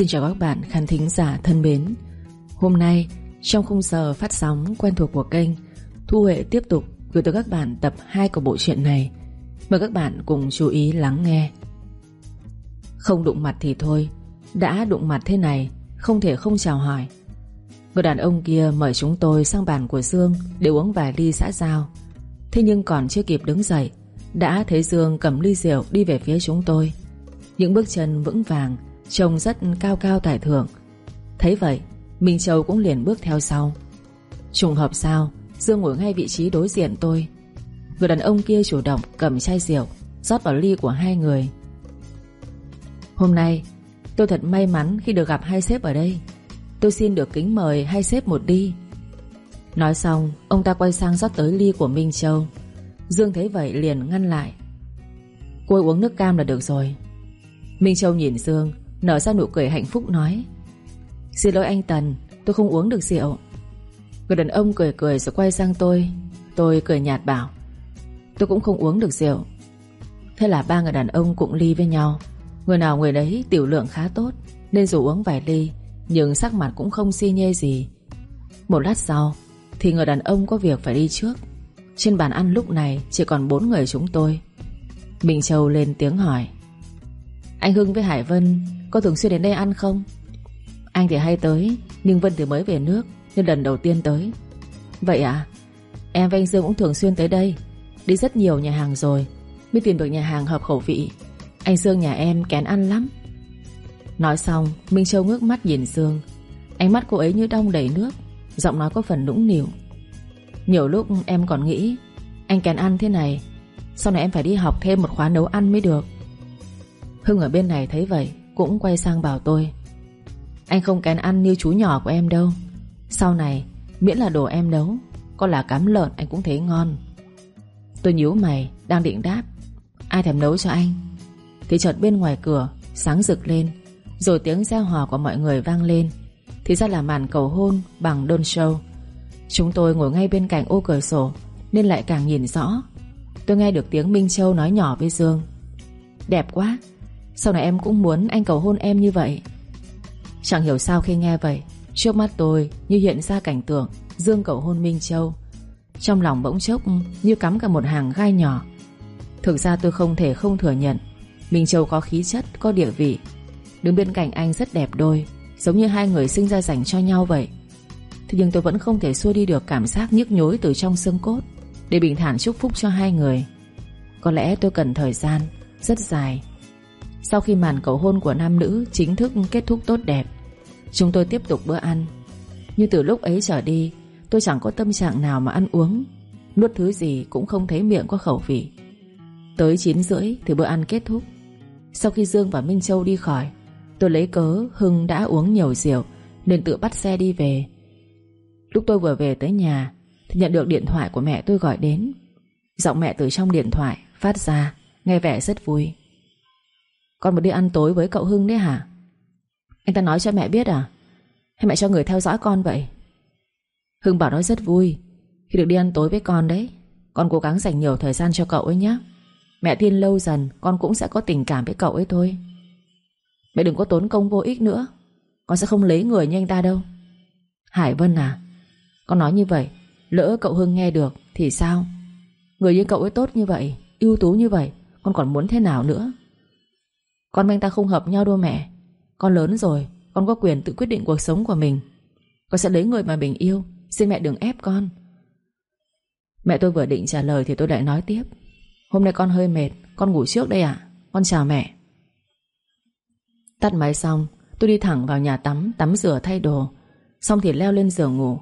Xin chào các bạn khán thính giả thân mến. Hôm nay, trong khung giờ phát sóng quen thuộc của kênh, Thu Huệ tiếp tục gửi tới các bạn tập 2 của bộ truyện này. Mời các bạn cùng chú ý lắng nghe. Không đụng mặt thì thôi, Đã đụng mặt thế này, Không thể không chào hỏi. Người đàn ông kia mời chúng tôi sang bàn của Dương Để uống vài ly xã giao. Thế nhưng còn chưa kịp đứng dậy, Đã thấy Dương cầm ly rượu đi về phía chúng tôi. Những bước chân vững vàng Trông rất cao cao tài thượng. Thấy vậy, Minh Châu cũng liền bước theo sau. Trùng hợp sao, Dương ngồi ngay vị trí đối diện tôi. Người đàn ông kia chủ động cầm chai rượu, rót vào ly của hai người. Hôm nay, Tôi thật may mắn khi được gặp hai sếp ở đây. Tôi xin được kính mời hai sếp một đi. Nói xong, Ông ta quay sang rót tới ly của Minh Châu. Dương thấy vậy liền ngăn lại. Cô uống nước cam là được rồi. Minh Châu nhìn Dương Nở ra nụ cười hạnh phúc nói, Xin lỗi anh Tần, Tôi không uống được rượu. Người đàn ông cười cười rồi quay sang tôi Tôi cười nhạt bảo, Tôi cũng không uống được rượu. Thế là ba người đàn ông cũng ly với nhau. Người nào người đấy tiểu lượng khá tốt, Nên dù uống vài ly, Nhưng sắc mặt cũng không si nhê gì. Một lát sau, Thì người đàn ông có việc phải đi trước. Trên bàn ăn lúc này chỉ còn bốn người chúng tôi. Minh Châu lên tiếng hỏi anh Hưng với Hải Vân Có thường xuyên đến đây ăn không? Anh thì hay tới, Nhưng Vân thì mới về nước, Nên lần đầu tiên tới. Vậy à? Em và anh Dương cũng thường xuyên tới đây. Đi rất nhiều nhà hàng rồi, Mới tìm được nhà hàng hợp khẩu vị. Anh Dương nhà em kén ăn lắm. Nói xong, Minh Châu ngước mắt nhìn Dương. Ánh mắt cô ấy như đong đầy nước, Giọng nói có phần nũng nịu. Nhiều lúc em còn nghĩ, Anh kén ăn thế này, Sau này em phải đi học thêm một khóa nấu ăn mới được. Hưng ở bên này thấy vậy, Cũng quay sang bảo tôi. Anh không kén ăn như chú nhỏ của em đâu. Sau này, miễn là đồ em nấu, Có là cám lợn anh cũng thấy ngon. Tôi nhíu mày, Đang định đáp. Ai thèm nấu cho anh? Thì chợt bên ngoài cửa, sáng rực lên, Rồi tiếng reo hò của mọi người vang lên. Thì ra là màn cầu hôn bằng đơn show. Chúng tôi ngồi ngay bên cạnh ô cửa sổ, Nên lại càng nhìn rõ. Tôi nghe được tiếng Minh Châu nói nhỏ với Dương. Đẹp quá sau này em cũng muốn anh cầu hôn em như vậy. Chẳng hiểu sao khi nghe vậy Trước mắt tôi như hiện ra cảnh tượng Dương cầu hôn Minh Châu. Trong lòng bỗng chốc như cắm cả một hàng gai nhỏ. Thực ra tôi không thể không thừa nhận Minh Châu có khí chất, có địa vị. Đứng bên cạnh anh rất đẹp đôi Giống như hai người sinh ra dành cho nhau vậy. Thế nhưng tôi vẫn không thể xua đi được cảm giác nhức nhối từ trong xương cốt Để bình thản chúc phúc cho hai người. Có lẽ tôi cần thời gian Rất dài sau khi màn cầu hôn của nam nữ Chính thức kết thúc tốt đẹp, Chúng tôi tiếp tục bữa ăn. Như từ lúc ấy trở đi, Tôi chẳng có tâm trạng nào mà ăn uống. Nuốt thứ gì cũng không thấy miệng có khẩu vị. Tới 9 rưỡi thì bữa ăn kết thúc. Sau khi Dương và Minh Châu đi khỏi, Tôi lấy cớ Hưng đã uống nhiều rượu Nên tự bắt xe đi về. Lúc tôi vừa về tới nhà Thì nhận được điện thoại của mẹ tôi gọi đến. Giọng mẹ từ trong điện thoại Phát ra, Nghe vẻ rất vui. Con muốn đi ăn tối với cậu Hưng đấy hả? Anh ta nói cho mẹ biết à? Hay mẹ cho người theo dõi con vậy? Hưng bảo nó rất vui. Khi được đi ăn tối với con đấy, Con cố gắng dành nhiều thời gian cho cậu ấy nhé. Mẹ tin lâu dần, con cũng sẽ có tình cảm với cậu ấy thôi. Mẹ đừng có tốn công vô ích nữa. Con sẽ không lấy người như anh ta đâu. Hải Vân à Con nói như vậy, Lỡ cậu Hưng nghe được thì sao? Người như cậu ấy tốt như vậy, ưu tú như vậy, Con còn muốn thế nào nữa? Con với anh ta không hợp nhau đâu mẹ. Con lớn rồi, Con có quyền tự quyết định cuộc sống của mình. Con sẽ lấy người mà mình yêu, Xin mẹ đừng ép con. Mẹ tôi vừa định trả lời thì tôi lại nói tiếp. Hôm nay con hơi mệt, Con ngủ trước đây ạ. Con chào mẹ. Tắt máy xong, Tôi đi thẳng vào nhà tắm Tắm rửa thay đồ. Xong thì leo lên giường ngủ.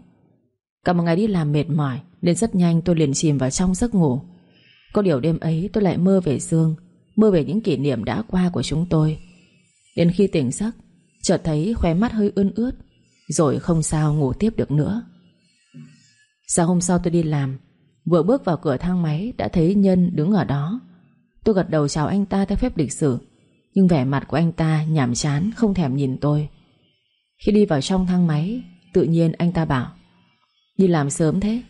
Cả một ngày đi làm mệt mỏi, Nên rất nhanh tôi liền chìm vào trong giấc ngủ. Có điều đêm ấy tôi lại mơ về Dương. Mơ về những kỷ niệm đã qua của chúng tôi. Đến khi tỉnh giấc, Chợt thấy khóe mắt hơi ươn ướt, Rồi không sao ngủ tiếp được nữa. Sáng hôm sau tôi đi làm, Vừa bước vào cửa thang máy Đã thấy Nhân đứng ở đó. Tôi gật đầu chào anh ta theo phép lịch sử, Nhưng vẻ mặt của anh ta nhảm chán, Không thèm nhìn tôi. Khi đi vào trong thang máy, Tự nhiên anh ta bảo, Đi làm sớm thế,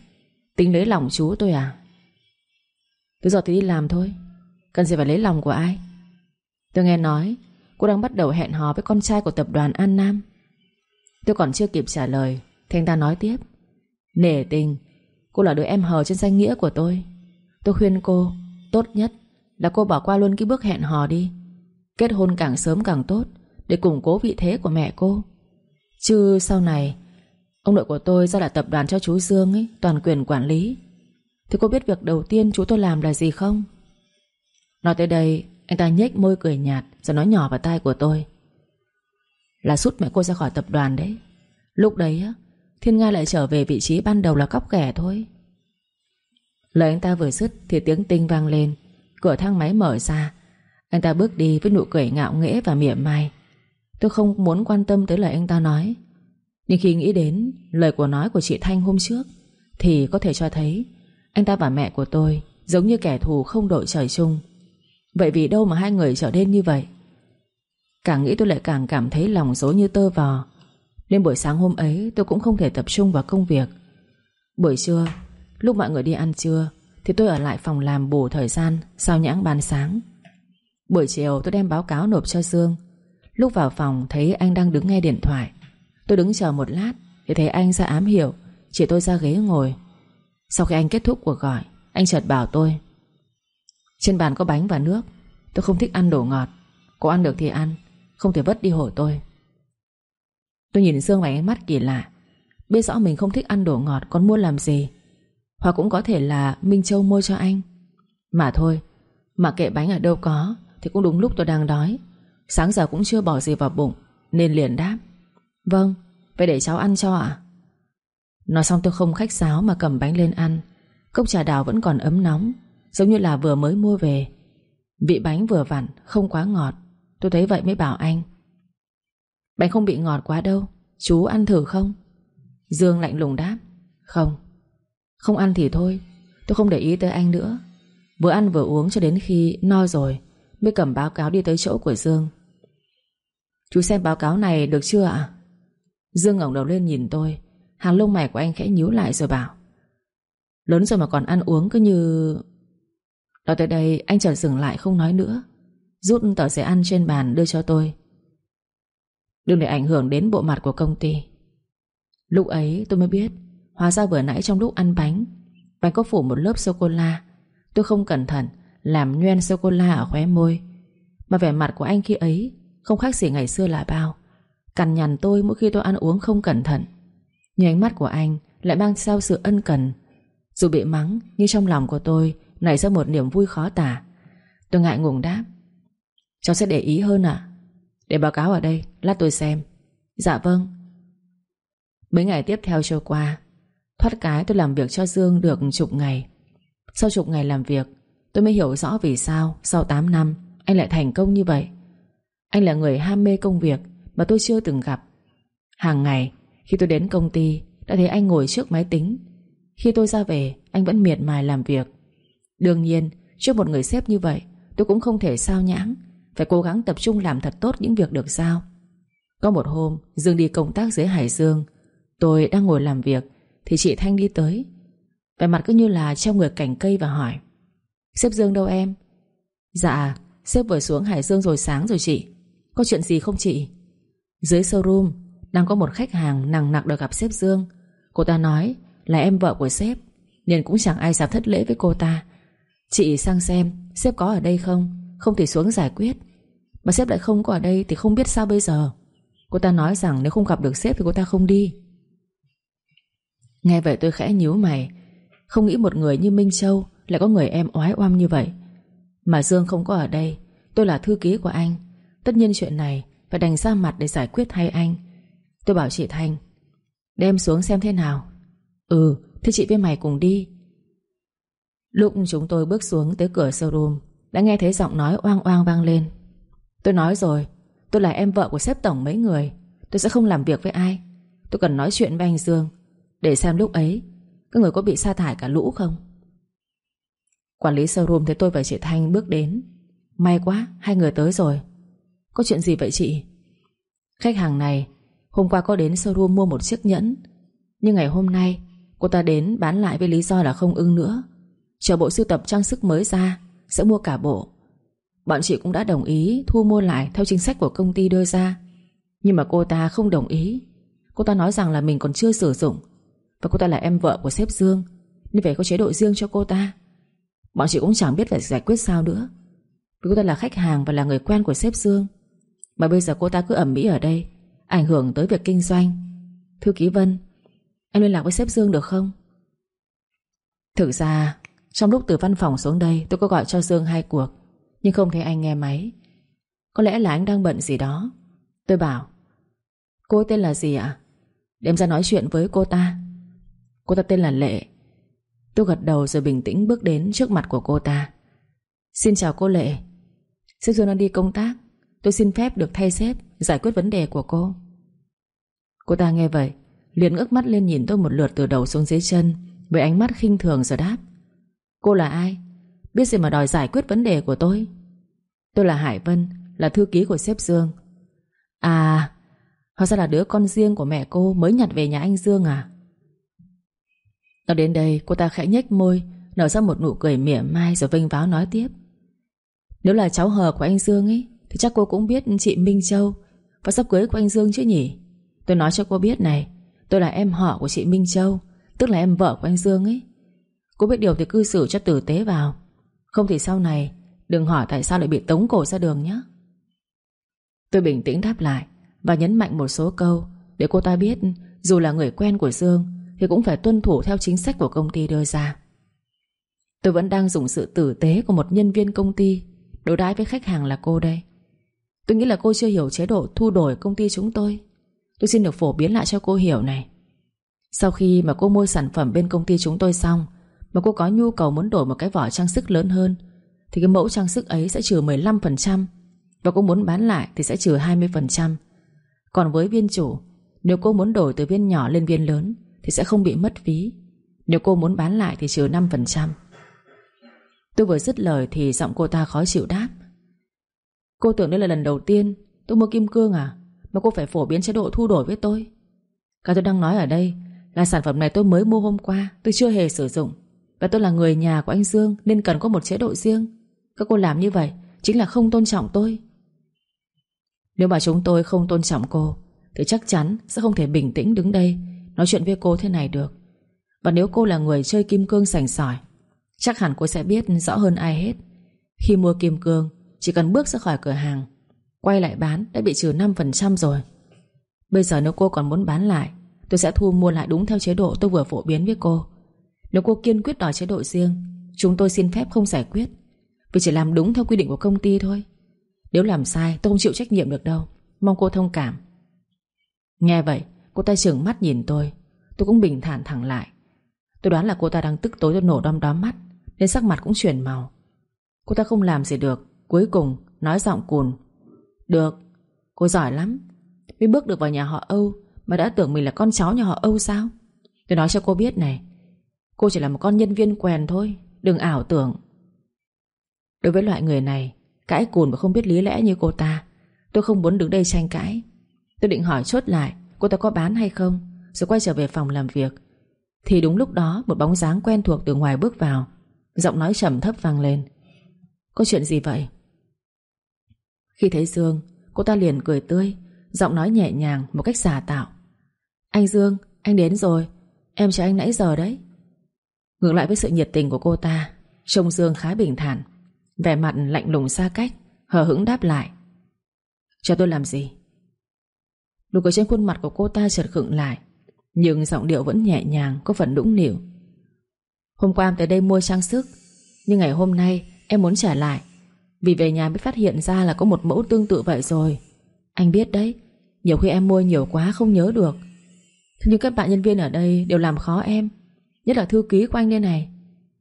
Tính lấy lòng chú tôi à? Tôi giờ thì đi làm thôi. Cần gì phải lấy lòng của ai? Tôi nghe nói, Cô đang bắt đầu hẹn hò với con trai của tập đoàn An Nam. Tôi còn chưa kịp trả lời, Thì anh ta nói tiếp. Nể tình, Cô là đứa em hờ trên danh nghĩa của tôi. Tôi khuyên cô, Tốt nhất là cô bỏ qua luôn cái bước hẹn hò đi. Kết hôn càng sớm càng tốt, Để củng cố vị thế của mẹ cô. Chứ sau này, Ông nội của tôi ra là tập đoàn cho chú Dương ấy, Toàn quyền quản lý. Thì cô biết việc đầu tiên chú tôi làm là gì không? Nói tới đây, Anh ta nhếch môi cười nhạt Rồi nói nhỏ vào tai của tôi. Là sút mẹ cô ra khỏi tập đoàn đấy. Lúc đấy á, Thiên Nga lại trở về vị trí ban đầu là cóc ghẻ thôi. Lời anh ta vừa dứt Thì tiếng tinh vang lên, Cửa thang máy mở ra. Anh ta bước đi với nụ cười ngạo nghễ và mỉa mai. Tôi không muốn quan tâm tới lời anh ta nói. Nhưng khi nghĩ đến Lời của nói của chị Thanh hôm trước, Thì có thể cho thấy Anh ta và mẹ của tôi Giống như kẻ thù không đội trời chung. Vậy vì đâu mà hai người trở nên như vậy? Càng nghĩ tôi lại càng cảm thấy lòng dối như tơ vò. Nên buổi sáng hôm ấy, tôi cũng không thể tập trung vào công việc. Buổi trưa, Lúc mọi người đi ăn trưa, Thì tôi ở lại phòng làm bù thời gian Sau nhãng ban sáng. Buổi chiều, tôi đem báo cáo nộp cho Dương. Lúc vào phòng, thấy anh đang đứng nghe điện thoại. Tôi đứng chờ một lát, Thì thấy anh ra ám hiệu, Chỉ tôi ra ghế ngồi. Sau khi anh kết thúc cuộc gọi, Anh chợt bảo tôi trên bàn có bánh và nước. Tôi không thích ăn đồ ngọt. Cô ăn được thì ăn Không thể vất đi hổ tôi. Tôi nhìn Sương bằng ánh mắt kỳ lạ. Biết rõ mình không thích ăn đồ ngọt Còn mua làm gì? Hoặc cũng có thể là Minh Châu mua cho anh. Mà thôi Mà kệ bánh ở đâu có Thì cũng đúng lúc tôi đang đói. Sáng giờ cũng chưa bỏ gì vào bụng Nên liền đáp. Vâng, vậy để cháu ăn cho ạ. Nói xong tôi không khách sáo mà cầm bánh lên ăn. Cốc trà đào vẫn còn ấm nóng. Giống như là vừa mới mua về. Vị bánh vừa vặn, không quá ngọt. Tôi thấy vậy mới bảo anh. Bánh không bị ngọt quá đâu. Chú ăn thử không? Dương lạnh lùng đáp. Không. Không ăn thì thôi. Tôi không để ý tới anh nữa. Vừa ăn vừa uống cho đến khi no rồi Mới cầm báo cáo đi tới chỗ của Dương. Chú xem báo cáo này được chưa ạ? Dương ngẩng đầu lên nhìn tôi. Hàng lông mày của anh khẽ nhíu lại rồi bảo. Lớn rồi mà còn ăn uống cứ như... Nói tới đây, anh chợt dừng lại không nói nữa. Rút tờ giấy ăn trên bàn đưa cho tôi. Đừng để ảnh hưởng đến bộ mặt của công ty. Lúc ấy tôi mới biết, Hóa ra vừa nãy trong lúc ăn bánh Bánh có phủ một lớp sô-cô-la. Tôi không cẩn thận Làm nhoen sô-cô-la ở khóe môi. Mà vẻ mặt của anh khi ấy Không khác gì ngày xưa là bao. Cằn nhằn tôi mỗi khi tôi ăn uống không cẩn thận. Nhưng ánh mắt của anh Lại mang theo sự ân cần. Dù bị mắng, Nhưng trong lòng của tôi Nảy ra một niềm vui khó tả? Tôi ngại ngùng đáp. Cháu sẽ để ý hơn ạ. Để báo cáo ở đây, Lát tôi xem. Dạ vâng. Mấy ngày tiếp theo trôi qua, Thoát cái tôi làm việc cho Dương được chục ngày. Sau chục ngày làm việc, Tôi mới hiểu rõ vì sao Sau 8 năm, anh lại thành công như vậy. Anh là người ham mê công việc Mà tôi chưa từng gặp. Hàng ngày, khi tôi đến công ty, Đã thấy anh ngồi trước máy tính. Khi tôi ra về, anh vẫn miệt mài làm việc. Đương nhiên, trước một người sếp như vậy, Tôi cũng không thể sao nhãng. Phải cố gắng tập trung làm thật tốt những việc được giao. Có một hôm, Dương đi công tác dưới Hải Dương. Tôi đang ngồi làm việc, Thì chị Thanh đi tới. Vẻ mặt cứ như là trong người cảnh cây và hỏi, Sếp Dương đâu em? Dạ Sếp vừa xuống Hải Dương rồi sáng rồi chị. Có chuyện gì không chị? Dưới showroom, Đang có một khách hàng nặng nặc được gặp sếp Dương. Cô ta nói là em vợ của sếp, Nên cũng chẳng ai dám thất lễ với cô ta. Chị sang xem, Sếp có ở đây không? Không thể xuống giải quyết. Mà sếp lại không có ở đây thì không biết sao bây giờ? Cô ta nói rằng nếu không gặp được sếp thì cô ta không đi. Nghe vậy tôi khẽ nhíu mày. Không nghĩ một người như Minh Châu Lại có người em oái oăm như vậy. Mà Dương không có ở đây. Tôi là thư ký của anh. Tất nhiên chuyện này phải đành ra mặt để giải quyết thay anh. Tôi bảo chị Thanh, Đem xuống xem thế nào. Ừ Thế chị với mày cùng đi. Lúc chúng tôi bước xuống tới cửa showroom, Đã nghe thấy giọng nói oang oang vang lên. Tôi nói rồi, Tôi là em vợ của sếp tổng mấy người, Tôi sẽ không làm việc với ai. Tôi cần nói chuyện với anh Dương, Để xem lúc ấy, Các người có bị sa thải cả lũ không? Quản lý showroom thấy tôi và chị Thanh bước đến. May quá, Hai người tới rồi. Có chuyện gì vậy chị? Khách hàng này, Hôm qua có đến showroom mua một chiếc nhẫn, Nhưng ngày hôm nay Cô ta đến bán lại với lý do là không ưng nữa. Chờ bộ sưu tập trang sức mới ra, Sẽ mua cả bộ. Bọn chị cũng đã đồng ý thu mua lại Theo chính sách của công ty đưa ra. Nhưng mà cô ta không đồng ý. Cô ta nói rằng là mình còn chưa sử dụng. Và cô ta là em vợ của sếp Dương, Nên phải có chế độ riêng cho cô ta. Bọn chị cũng chẳng biết phải giải quyết sao nữa. Vì cô ta là khách hàng và là người quen của sếp Dương. Mà bây giờ cô ta cứ ẩm mỹ ở đây, Ảnh hưởng tới việc kinh doanh. Thư ký Vân, Em liên lạc với sếp Dương được không? Thực ra trong lúc từ văn phòng xuống đây, Tôi có gọi cho Dương hai cuộc, Nhưng không thấy anh nghe máy. Có lẽ là anh đang bận gì đó. Tôi bảo, Cô tên là gì ạ? Đem ra nói chuyện với cô ta. Cô ta tên là Lệ. Tôi gật đầu rồi bình tĩnh bước đến trước mặt của cô ta. Xin chào cô Lệ. Sếp Dương đang đi công tác, Tôi xin phép được thay sếp Giải quyết vấn đề của cô. Cô ta nghe vậy, liền ngước mắt lên nhìn tôi một lượt từ đầu xuống dưới chân, Với ánh mắt khinh thường rồi đáp Cô là ai? Biết gì mà đòi giải quyết vấn đề của tôi? Tôi là Hải Vân, Là thư ký của sếp Dương. À Hóa ra là đứa con riêng của mẹ cô Mới nhặt về nhà anh Dương à? Nói đến đây, cô ta khẽ nhếch môi, Nở ra một nụ cười mỉa mai Rồi vinh váo nói tiếp. Nếu là cháu hờ của anh Dương ấy Thì chắc cô cũng biết chị Minh Châu Và sắp cưới của anh Dương chứ nhỉ? Tôi nói cho cô biết này, Tôi là em họ của chị Minh Châu, Tức là em vợ của anh Dương ấy Cô biết điều thì cư xử cho tử tế vào. Không thì sau này, Đừng hỏi tại sao lại bị tống cổ ra đường nhé. Tôi bình tĩnh đáp lại Và nhấn mạnh một số câu Để cô ta biết dù là người quen của Dương Thì cũng phải tuân thủ theo chính sách của công ty đưa ra. Tôi vẫn đang dùng sự tử tế Của một nhân viên công ty Đối đãi với khách hàng là cô đây. Tôi nghĩ là cô chưa hiểu chế độ thu đổi công ty chúng tôi. Tôi xin được phổ biến lại cho cô hiểu này. Sau khi mà cô mua sản phẩm bên công ty chúng tôi xong mà cô có nhu cầu muốn đổi một cái vỏ trang sức lớn hơn, Thì cái mẫu trang sức ấy sẽ trừ 15% Và cô muốn bán lại thì sẽ trừ 20% Còn với viên chủ, Nếu cô muốn đổi từ viên nhỏ lên viên lớn Thì sẽ không bị mất phí, Nếu cô muốn bán lại thì trừ 5% Tôi vừa dứt lời thì giọng cô ta khó chịu đáp. Cô tưởng đây là lần đầu tiên Tôi mua kim cương à? Mà cô phải phổ biến chế độ thu đổi với tôi. Cái tôi đang nói ở đây Là sản phẩm này tôi mới mua hôm qua, Tôi chưa hề sử dụng. Và tôi là người nhà của anh Dương Nên cần có một chế độ riêng. Các cô làm như vậy Chính là không tôn trọng tôi. Nếu mà chúng tôi không tôn trọng cô, Thì chắc chắn sẽ không thể bình tĩnh đứng đây, Nói chuyện với cô thế này được. Và nếu cô là người chơi kim cương sành sỏi, Chắc hẳn cô sẽ biết rõ hơn ai hết. Khi mua kim cương, Chỉ cần bước ra khỏi cửa hàng, Quay lại bán đã bị trừ 5% rồi. Bây giờ nếu cô còn muốn bán lại, Tôi sẽ thu mua lại đúng theo chế độ tôi vừa phổ biến với cô. Nếu cô kiên quyết đòi chế độ riêng, Chúng tôi xin phép không giải quyết. Vì chỉ làm đúng theo quy định của công ty thôi. Nếu làm sai, tôi không chịu trách nhiệm được đâu. Mong cô thông cảm. Nghe vậy, cô ta trưởng mắt nhìn tôi. Tôi cũng bình thản thẳng lại. Tôi đoán là cô ta đang tức tối tôi nổ đom đóm mắt, Nên sắc mặt cũng chuyển màu. Cô ta không làm gì được, Cuối cùng nói giọng cùn. Được, Cô giỏi lắm. Mới bước được vào nhà họ Âu, Mà đã tưởng mình là con cháu nhà họ Âu sao? Tôi nói cho cô biết này Cô chỉ là một con nhân viên quèn thôi Đừng ảo tưởng. Đối với loại người này Cãi cùn và không biết lý lẽ như cô ta Tôi không muốn đứng đây tranh cãi. Tôi định hỏi chốt lại Cô ta có bán hay không Rồi quay trở về phòng làm việc. Thì đúng lúc đó một bóng dáng quen thuộc từ ngoài bước vào Giọng nói trầm thấp vang lên. Có chuyện gì vậy? Khi thấy Dương Cô ta liền cười tươi Giọng nói nhẹ nhàng một cách giả tạo. Anh Dương, anh đến rồi Em chờ anh nãy giờ đấy. Ngược lại với sự nhiệt tình của cô ta, Trông Dương khá bình thản, Vẻ mặt lạnh lùng xa cách, Hờ hững đáp lại. Cho tôi làm gì? Lúc ở trên khuôn mặt của cô ta chợt khựng lại, Nhưng giọng điệu vẫn nhẹ nhàng, Có phần đũng nỉu Hôm qua em tới đây mua trang sức, Nhưng ngày hôm nay em muốn trả lại, vì về nhà mới phát hiện ra là có một mẫu tương tự vậy rồi. Anh biết đấy, Nhiều khi em mua nhiều quá không nhớ được. Nhưng các bạn nhân viên ở đây đều làm khó em Nhất là thư ký của anh đây này.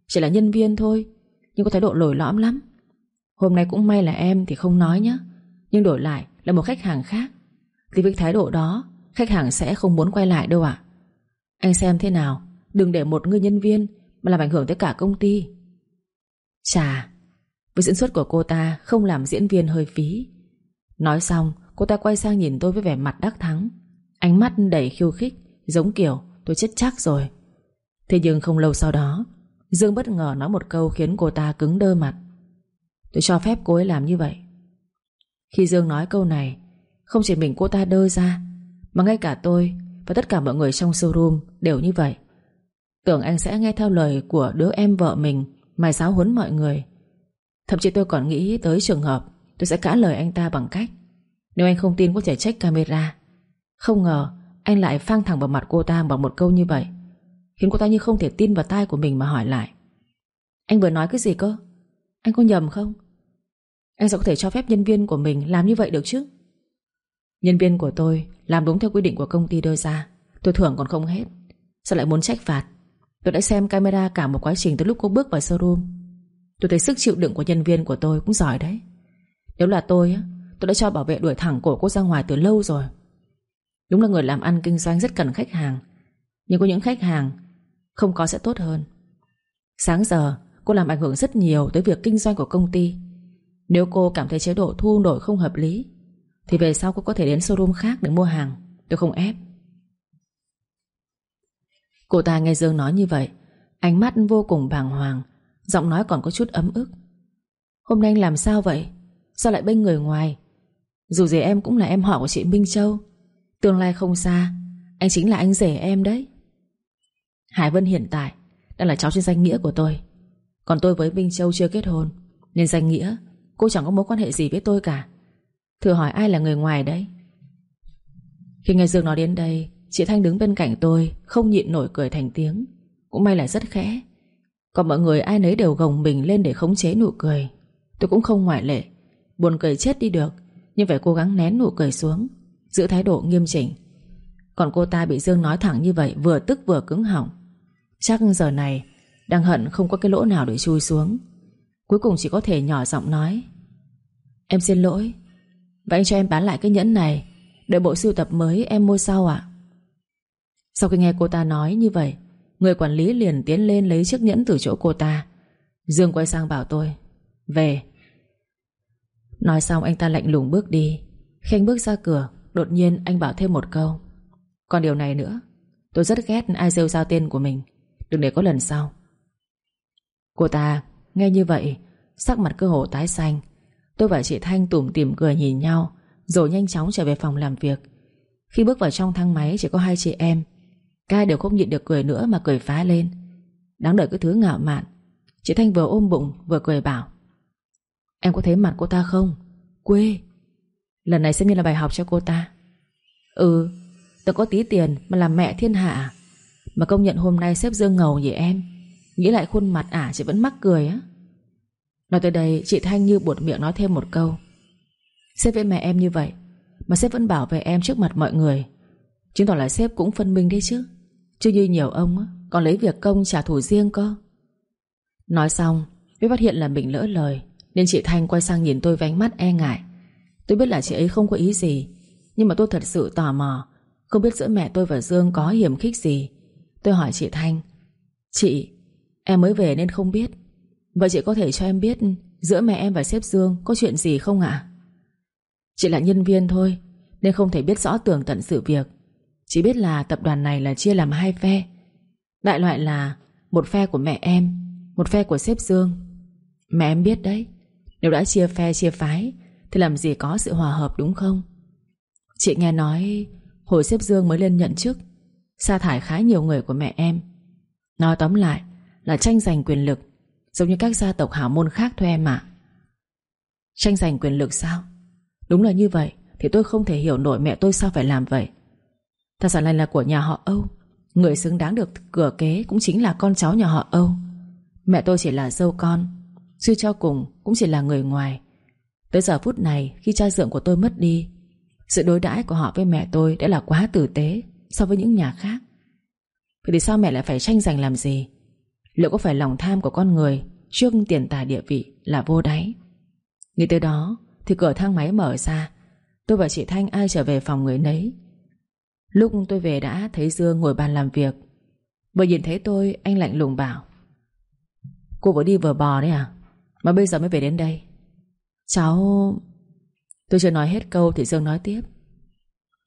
Chỉ là nhân viên thôi, Nhưng có thái độ lồi lõm lắm. Hôm nay cũng may là em thì không nói nhé Nhưng đổi lại là một khách hàng khác. Thì với thái độ đó, Khách hàng sẽ không muốn quay lại đâu ạ. Anh xem thế nào, Đừng để một người nhân viên Mà làm ảnh hưởng tới cả công ty. Chà, với diễn xuất của cô ta không làm diễn viên hơi phí. Nói xong, Cô ta quay sang nhìn tôi với vẻ mặt đắc thắng. Ánh mắt đầy khiêu khích, Giống kiểu, tôi chết chắc rồi. Thế nhưng không lâu sau đó, Dương bất ngờ nói một câu khiến cô ta cứng đơ mặt. Tôi cho phép cô ấy làm như vậy. Khi Dương nói câu này, Không chỉ mình cô ta đơ ra, Mà ngay cả tôi Và tất cả mọi người trong showroom đều như vậy. Tưởng anh sẽ nghe theo lời của đứa em vợ mình Mà giáo huấn mọi người. Thậm chí tôi còn nghĩ tới trường hợp Tôi sẽ cãi lời anh ta bằng cách Nếu anh không tin có thể check camera. Không ngờ anh lại phang thẳng vào mặt cô ta Bằng một câu như vậy. Khiến cô ta như không thể tin vào tai của mình mà hỏi lại. Anh vừa nói cái gì cơ? Anh có nhầm không? Anh sao có thể cho phép nhân viên của mình Làm như vậy được chứ? Nhân viên của tôi làm đúng theo quy định của công ty đưa ra. Tôi thưởng còn không hết. Sao lại muốn trách phạt? Tôi đã xem camera cả một quá trình từ lúc cô bước vào showroom. Tôi thấy sức chịu đựng của nhân viên của tôi cũng giỏi đấy. Nếu là tôi Tôi đã cho bảo vệ đuổi thẳng cổ cô ra ngoài từ lâu rồi. Đúng là người làm ăn kinh doanh rất cần khách hàng. Nhưng có những khách hàng không có sẽ tốt hơn. Sáng giờ, cô làm ảnh hưởng rất nhiều Tới việc kinh doanh của công ty. Nếu cô cảm thấy chế độ thu đổi không hợp lý, Thì về sau cô có thể đến showroom khác để mua hàng, Tôi không ép. Cô ta nghe Dương nói như vậy, Ánh mắt vô cùng bàng hoàng, Giọng nói còn có chút ấm ức. Hôm nay anh làm sao vậy? Sao lại bên người ngoài? Dù gì em cũng là em họ của chị Minh Châu. Tương lai không xa, Anh chính là anh rể em đấy. Hải Vân hiện tại Đang là cháu trên danh nghĩa của tôi. Còn tôi với Minh Châu chưa kết hôn, Nên danh nghĩa, cô chẳng có mối quan hệ gì với tôi cả. Thử hỏi ai là người ngoài đấy? Khi nghe Dương nói đến đây, Chị Thanh đứng bên cạnh tôi, Không nhịn nổi cười thành tiếng. Cũng may là rất khẽ. Còn mọi người ai nấy đều gồng mình lên để khống chế nụ cười. Tôi cũng không ngoại lệ, Buồn cười chết đi được, Nhưng phải cố gắng nén nụ cười xuống, Giữ thái độ nghiêm chỉnh. Còn cô ta bị Dương nói thẳng như vậy Vừa tức vừa cứng họng. Chắc giờ này, Đang hận không có cái lỗ nào để chui xuống. Cuối cùng chỉ có thể nhỏ giọng nói, Em xin lỗi Vậy anh cho em bán lại cái nhẫn này, Đợi bộ sưu tập mới em mua sau ạ. Sau khi nghe cô ta nói như vậy, Người quản lý liền tiến lên lấy chiếc nhẫn từ chỗ cô ta. Dương quay sang bảo tôi, Về. Nói xong anh ta lạnh lùng bước đi. Khi anh bước ra cửa, Đột nhiên anh bảo thêm một câu, Còn điều này nữa, Tôi rất ghét ai rêu giao tên của mình. Đừng để có lần sau. Cô ta, nghe như vậy, Sắc mặt cơ hồ tái xanh. Tôi và chị Thanh tủm tỉm cười nhìn nhau, Rồi nhanh chóng trở về phòng làm việc. Khi bước vào trong thang máy, chỉ có hai chị em. Cả đều không nhịn được cười nữa mà cười phá lên. Đáng đời cái thứ ngạo mạn. Chị Thanh vừa ôm bụng, vừa cười bảo, Em có thấy mặt cô ta không? Quê. Lần này xem như là bài học cho cô ta. Ừ tôi có tí tiền mà làm mẹ thiên hạ à? Mà công nhận hôm nay xếp dương ngầu vậy em? Nghĩ lại khuôn mặt ả chị vẫn mắc cười á. Nói tới đây, chị Thanh như buột miệng nói thêm một câu. Xếp với mẹ em như vậy, Mà sếp vẫn bảo vệ em trước mặt mọi người. Chứng tỏ là sếp cũng phân minh đấy chứ. Chứ như nhiều ông á, Còn lấy việc công trả thù riêng cơ. Nói xong biết phát hiện là mình lỡ lời, Nên chị Thanh quay sang nhìn tôi với ánh mắt e ngại. Tôi biết là chị ấy không có ý gì, Nhưng mà tôi thật sự tò mò, Không biết giữa mẹ tôi và Dương có hiểm khích gì. Tôi hỏi chị Thanh Chị, em mới về nên không biết. Vậy chị có thể cho em biết Giữa mẹ em và sếp Dương có chuyện gì không ạ? Chị là nhân viên thôi Nên không thể biết rõ tường tận sự việc. Chỉ biết là tập đoàn này là chia làm hai phe. Đại loại là Một phe của mẹ em Một phe của sếp Dương. Mẹ em biết đấy Nếu đã chia phe chia phái Thì làm gì có sự hòa hợp đúng không? Chị nghe nói Hồi sếp Dương mới lên nhận chức sa thải khá nhiều người của mẹ em. Nói tóm lại là tranh giành quyền lực, Giống như các gia tộc hảo môn khác thôi em ạ. Tranh giành quyền lực sao? Đúng là như vậy, Thì tôi không thể hiểu nổi mẹ tôi sao phải làm vậy. Thật sản này là của nhà họ Âu, Người xứng đáng được cửa kế Cũng chính là con cháu nhà họ Âu. Mẹ tôi chỉ là dâu con, Suy cho cùng cũng chỉ là người ngoài. Tới giờ phút này, khi cha dượng của tôi mất đi, Sự đối đãi của họ với mẹ tôi Đã là quá tử tế. So với những nhà khác. Vậy thì sao mẹ lại phải tranh giành làm gì? Liệu có phải lòng tham của con người Trước tiền tài địa vị là vô đáy? Nghĩ tới đó Thì cửa thang máy mở ra. Tôi và chị Thanh ai trở về phòng người nấy. Lúc tôi về đã thấy Dương ngồi bàn làm việc. Vừa nhìn thấy tôi, Anh lạnh lùng bảo, Cô vừa đi vừa bò đấy à? Mà bây giờ mới về đến đây. Cháu Tôi chưa nói hết câu thì Dương nói tiếp.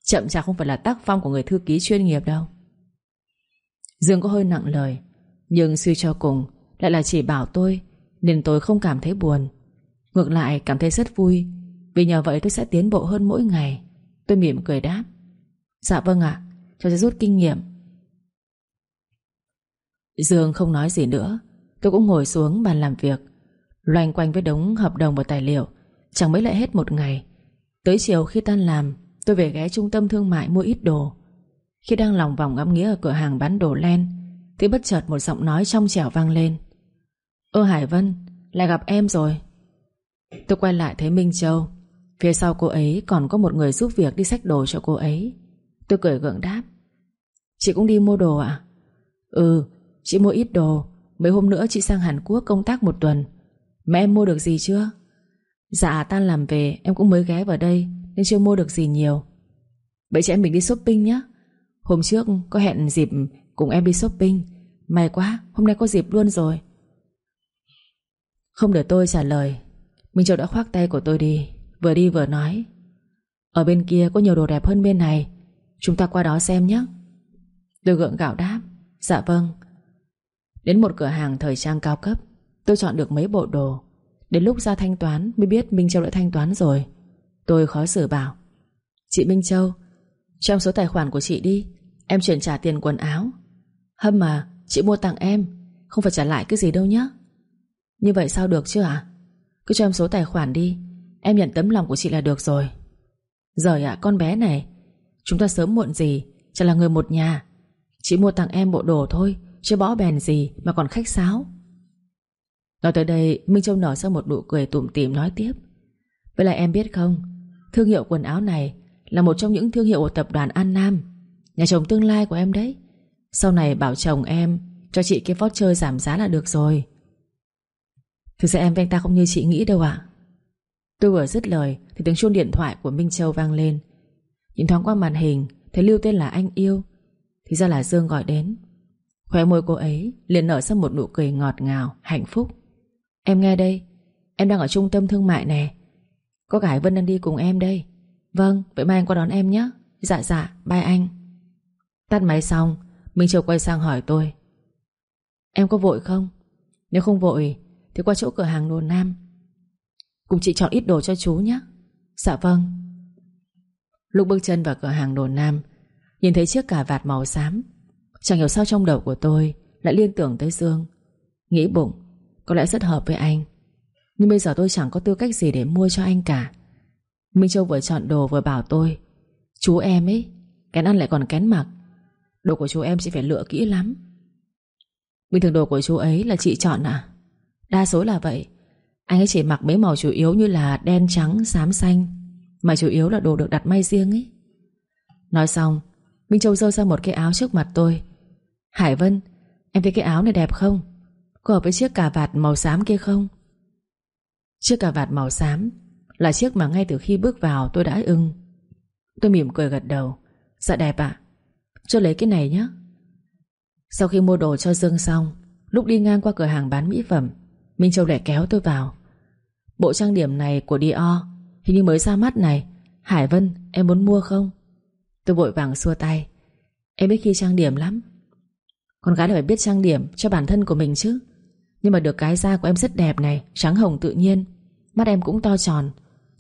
Chậm chạp không phải là tác phong của người thư ký chuyên nghiệp đâu. Dương có hơi nặng lời, Nhưng suy cho cùng Lại là chỉ bảo tôi, Nên tôi không cảm thấy buồn. Ngược lại cảm thấy rất vui, Vì nhờ vậy tôi sẽ tiến bộ hơn mỗi ngày. Tôi mỉm cười đáp. Dạ vâng ạ Tôi sẽ rút kinh nghiệm. Dương không nói gì nữa, Tôi cũng ngồi xuống bàn làm việc. Loanh quanh với đống hợp đồng và tài liệu, Chẳng mấy lại hết một ngày. Tới chiều khi tan làm Tôi về ghé trung tâm thương mại mua ít đồ. Khi đang lòng vòng ngắm nghĩa ở cửa hàng bán đồ len, Thì bất chợt một giọng nói trong trẻo vang lên. Ơ Hải Vân, Lại gặp em rồi. Tôi quay lại thấy Minh Châu. Phía sau cô ấy còn có một người giúp việc đi xách đồ cho cô ấy. Tôi cười gượng đáp. Chị cũng đi mua đồ ạ? À? Ừ Chị mua ít đồ. Mấy hôm nữa chị sang Hàn Quốc công tác một tuần. Mẹ em mua được gì chưa? Dạ tan làm về, em cũng mới ghé vào đây. Nên chưa mua được gì nhiều. Vậy chị em mình đi shopping nhé Hôm trước có hẹn dịp cùng em đi shopping. May quá, hôm nay có dịp luôn rồi. Không để tôi trả lời, Minh Châu đã khoác tay của tôi đi, Vừa đi vừa nói. Ở bên kia có nhiều đồ đẹp hơn bên này. Chúng ta qua đó xem nhé Tôi gượng gạo đáp Dạ vâng. Đến một cửa hàng thời trang cao cấp, Tôi chọn được mấy bộ đồ. Đến lúc ra thanh toán mới biết Minh Châu đã thanh toán rồi. Tôi khó xử bảo. Chị Minh Châu, Trong số tài khoản của chị đi, Em chuyển trả tiền quần áo. Hâm mà, chị mua tặng em, Không phải trả lại cái gì đâu nhé Như vậy sao được chứ ạ? Cứ cho em số tài khoản đi, Em nhận tấm lòng của chị là được rồi. Rồi ạ, con bé này, Chúng ta sớm muộn gì Chẳng là người một nhà. Chị mua tặng em bộ đồ thôi Chứ bỏ bèn gì mà còn khách sáo. Nói tới đây, Minh Châu nở ra một nụ cười tủm tỉm nói tiếp. Vậy là em biết không Thương hiệu quần áo này Là một trong những thương hiệu của tập đoàn An Nam Nhà chồng tương lai của em đấy. Sau này bảo chồng em Cho chị cái voucher giảm giá là được rồi. Thực ra em với anh ta không như chị nghĩ đâu ạ. Tôi vừa dứt lời Thì tiếng chuông điện thoại của Minh Châu vang lên. Nhìn thoáng qua màn hình Thấy lưu tên là anh yêu. Thì ra là Dương gọi đến. Khóe môi cô ấy liền nở ra một nụ cười ngọt ngào, hạnh phúc. Em nghe đây Em đang ở trung tâm thương mại nè. Có cả Vân đang đi cùng em đây. Vâng, vậy mai anh qua đón em nhé. Dạ dạ, bye anh. Tắt máy xong Minh Châu quay sang hỏi tôi. Em có vội không? Nếu không vội Thì qua chỗ cửa hàng đồ nam. Cùng chị chọn ít đồ cho chú nhé. Dạ vâng. Lúc bước chân vào cửa hàng đồ nam Nhìn thấy chiếc cà vạt màu xám. Chẳng hiểu sao trong đầu của tôi Lại liên tưởng tới Dương. Nghĩ bụng có lẽ rất hợp với anh. Nhưng bây giờ tôi chẳng có tư cách gì để mua cho anh cả. Minh Châu vừa chọn đồ vừa bảo tôi Chú em ấy Kén ăn lại còn kén mặc. Đồ của chú em chị phải lựa kỹ lắm. Bình thường đồ của chú ấy là chị chọn à? Đa số là vậy. Anh ấy chỉ mặc mấy màu chủ yếu như là Đen trắng, xám xanh Mà chủ yếu là đồ được đặt may riêng ấy. Nói xong Minh Châu dơ ra một cái áo trước mặt tôi. Hải Vân Em thấy cái áo này đẹp không? Có hợp với chiếc cà vạt màu xám kia không? Chiếc cà vạt màu xám Là chiếc mà ngay từ khi bước vào tôi đã ưng. Tôi mỉm cười gật đầu. Dạ đẹp ạ. Cho lấy cái này nhé Sau khi mua đồ cho Dương xong, Lúc đi ngang qua cửa hàng bán mỹ phẩm, Minh Châu lại kéo tôi vào. Bộ trang điểm này của Dior Hình như mới ra mắt này. Hải Vân, em muốn mua không? Tôi vội vàng xua tay. Em biết khi trang điểm lắm. Con gái là phải biết trang điểm cho bản thân của mình chứ nhưng mà được cái da của em rất đẹp này, Trắng hồng tự nhiên. Mắt em cũng to tròn,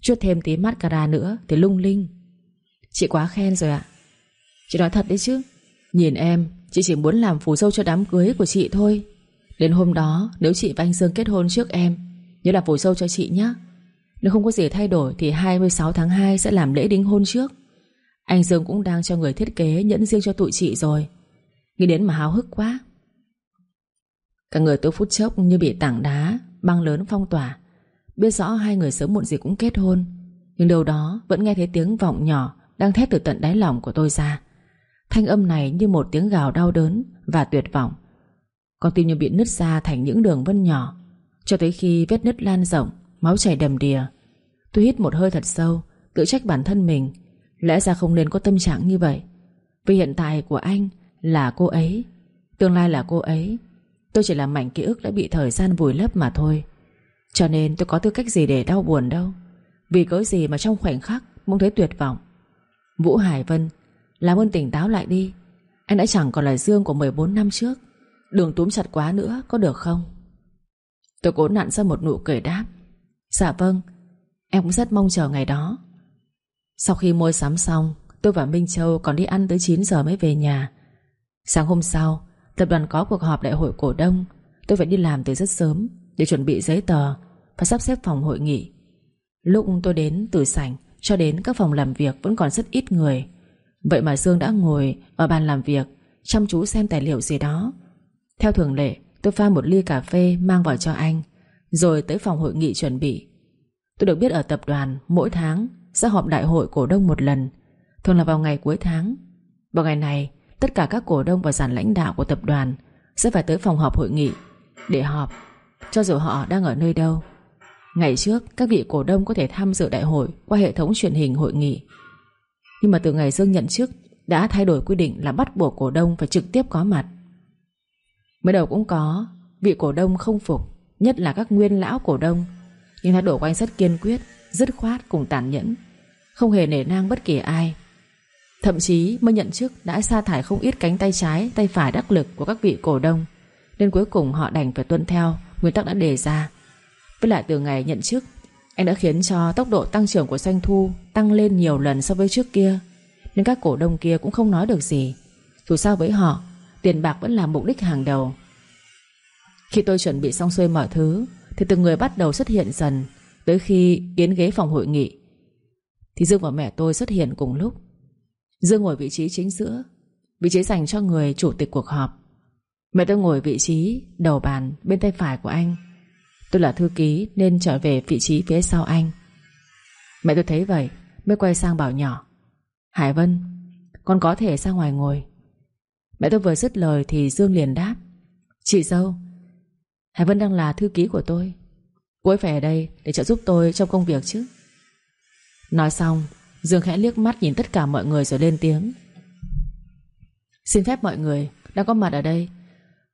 Chút thêm tí mascara nữa thì lung linh. Chị quá khen rồi ạ. Chị nói thật đấy chứ. Nhìn em, Chị chỉ muốn làm phù dâu cho đám cưới của chị thôi. Đến hôm đó, Nếu chị và anh Dương kết hôn trước em, Nhớ làm phù dâu cho chị nhé Nếu không có gì thay đổi Thì 26 tháng 2 sẽ làm lễ đính hôn trước. Anh Dương cũng đang cho người thiết kế Nhẫn riêng cho tụi chị rồi. Nghĩ đến mà háo hức quá. Cả người tôi phút chốc như bị tảng đá, Băng lớn phong tỏa. Biết rõ hai người sớm muộn gì cũng kết hôn, Nhưng đâu đó vẫn nghe thấy tiếng vọng nhỏ Đang thét từ tận đáy lòng của tôi ra. Thanh âm này như một tiếng gào đau đớn Và tuyệt vọng. Con tim như bị nứt ra thành những đường vân nhỏ, Cho tới khi vết nứt lan rộng, Máu chảy đầm đìa. Tôi hít một hơi thật sâu, Tự trách bản thân mình, Lẽ ra không nên có tâm trạng như vậy. Vì hiện tại của anh là cô ấy, Tương lai là cô ấy Tôi chỉ là mảnh ký ức đã bị thời gian vùi lấp mà thôi. Cho nên tôi có tư cách gì để đau buồn đâu. Vì cớ gì mà trong khoảnh khắc Mong thấy tuyệt vọng. Vũ Hải Vân, Làm ơn tỉnh táo lại đi. Anh đã chẳng còn là Dương của 14 năm trước. Đường túm chặt quá nữa có được không? Tôi cố nặn ra một nụ cười đáp. Dạ vâng Em cũng rất mong chờ ngày đó. Sau khi mua sắm xong, Tôi và Minh Châu còn đi ăn tới 9 giờ mới về nhà. Sáng hôm sau Tập đoàn có cuộc họp đại hội cổ đông. Tôi phải đi làm từ rất sớm Để chuẩn bị giấy tờ Và sắp xếp phòng hội nghị. Lúc tôi đến từ sảnh Cho đến các phòng làm việc vẫn còn rất ít người. Vậy mà Dương đã ngồi ở bàn làm việc, Chăm chú xem tài liệu gì đó. Theo thường lệ, tôi pha một ly cà phê Mang vào cho anh, Rồi tới phòng hội nghị chuẩn bị. Tôi được biết ở tập đoàn, mỗi tháng Sẽ họp đại hội cổ đông một lần, Thường là vào ngày cuối tháng. Vào ngày này tất cả các cổ đông và giàn lãnh đạo của tập đoàn Sẽ phải tới phòng họp hội nghị Để họp. Cho dù họ đang ở nơi đâu, Ngày trước các vị cổ đông có thể tham dự đại hội Qua hệ thống truyền hình hội nghị. Nhưng mà từ ngày Dương nhận chức Đã thay đổi quy định là bắt buộc cổ đông Phải trực tiếp có mặt. Mới đầu cũng có, Vị cổ đông không phục, Nhất là các nguyên lão cổ đông. Nhưng thái độ của anh rất kiên quyết, Dứt khoát cùng tàn nhẫn, Không hề nể nang bất kỳ ai. Thậm chí, mới nhận chức, đã sa thải không ít cánh tay trái, Tay phải đắc lực của các vị cổ đông. Nên cuối cùng họ đành phải tuân theo, Nguyên tắc đã đề ra. Với lại từ ngày nhận chức, Anh đã khiến cho tốc độ tăng trưởng của doanh thu Tăng lên nhiều lần so với trước kia, Nên các cổ đông kia cũng không nói được gì. Dù sao với họ, Tiền bạc vẫn là mục đích hàng đầu. Khi tôi chuẩn bị xong xuôi mọi thứ, Thì từng người bắt đầu xuất hiện dần. Tới khi yến ghế phòng hội nghị, Thì Dương và mẹ tôi xuất hiện cùng lúc. Dương ngồi vị trí chính giữa. Vị trí dành cho người chủ tịch cuộc họp. Mẹ tôi ngồi vị trí đầu bàn bên tay phải của anh. Tôi là thư ký nên trở về vị trí phía sau anh. Mẹ tôi thấy vậy, Mới quay sang bảo nhỏ. Hải Vân, Con có thể ra ngoài ngồi. Mẹ tôi vừa dứt lời thì Dương liền đáp. Chị dâu, Hải Vân đang là thư ký của tôi. Cô ấy phải ở đây để trợ giúp tôi trong công việc chứ. Nói xong Dương khẽ liếc mắt nhìn tất cả mọi người rồi lên tiếng. Xin phép mọi người Đang có mặt ở đây.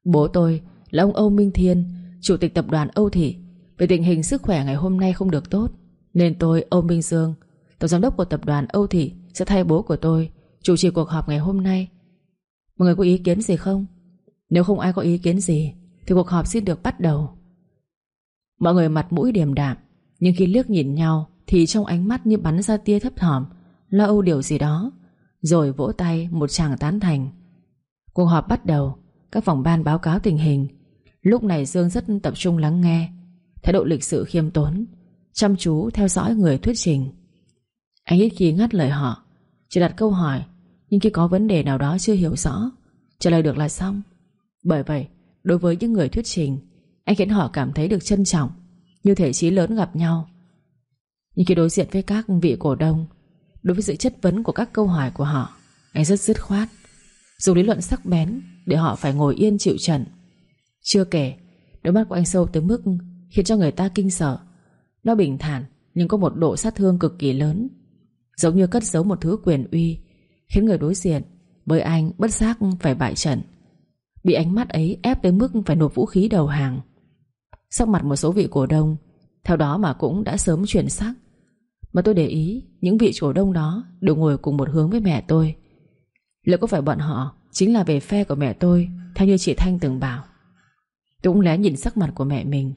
Bố tôi là ông Âu Minh Thiên, Chủ tịch tập đoàn Âu Thị. Về tình hình sức khỏe ngày hôm nay không được tốt, Nên tôi, Âu Minh Dương, Tổng giám đốc của tập đoàn Âu Thị, Sẽ thay bố của tôi Chủ trì cuộc họp ngày hôm nay. Mọi người có ý kiến gì không? Nếu không ai có ý kiến gì, Thì cuộc họp xin được bắt đầu. Mọi người mặt mũi điềm đạm, Nhưng khi liếc nhìn nhau thì trong ánh mắt như bắn ra tia thấp thỏm. Lo âu điều gì đó. Rồi vỗ tay, một chàng tán thành. Cuộc họp bắt đầu. Các phòng ban báo cáo tình hình. Lúc này Dương rất tập trung lắng nghe. Thái độ lịch sự khiêm tốn. Chăm chú theo dõi người thuyết trình. Anh ít khi ngắt lời họ. Chỉ đặt câu hỏi, Nhưng khi có vấn đề nào đó chưa hiểu rõ, Trả lời được là xong. Bởi vậy, đối với những người thuyết trình, Anh khiến họ cảm thấy được trân trọng. Như thể chí lớn gặp nhau nhưng khi đối diện với các vị cổ đông, Đối với sự chất vấn của các câu hỏi của họ, Anh rất dứt khoát. Dùng lý luận sắc bén Để họ phải ngồi yên chịu trận. Chưa kể, Đôi mắt của anh sâu tới mức Khiến cho người ta kinh sợ. Nó bình thản, nhưng có một độ sát thương cực kỳ lớn. Giống như cất giấu một thứ quyền uy, Khiến người đối diện Với anh bất giác phải bại trận. Bị ánh mắt ấy ép tới mức phải nộp vũ khí đầu hàng. Sắc mặt một số vị cổ đông, Theo đó mà cũng đã sớm chuyển sắc mà tôi để ý, Những vị cổ đông đó đều ngồi cùng một hướng với mẹ tôi. Liệu có phải bọn họ Chính là về phe của mẹ tôi, Theo như chị Thanh từng bảo? Tôi cũng lén nhìn sắc mặt của mẹ mình.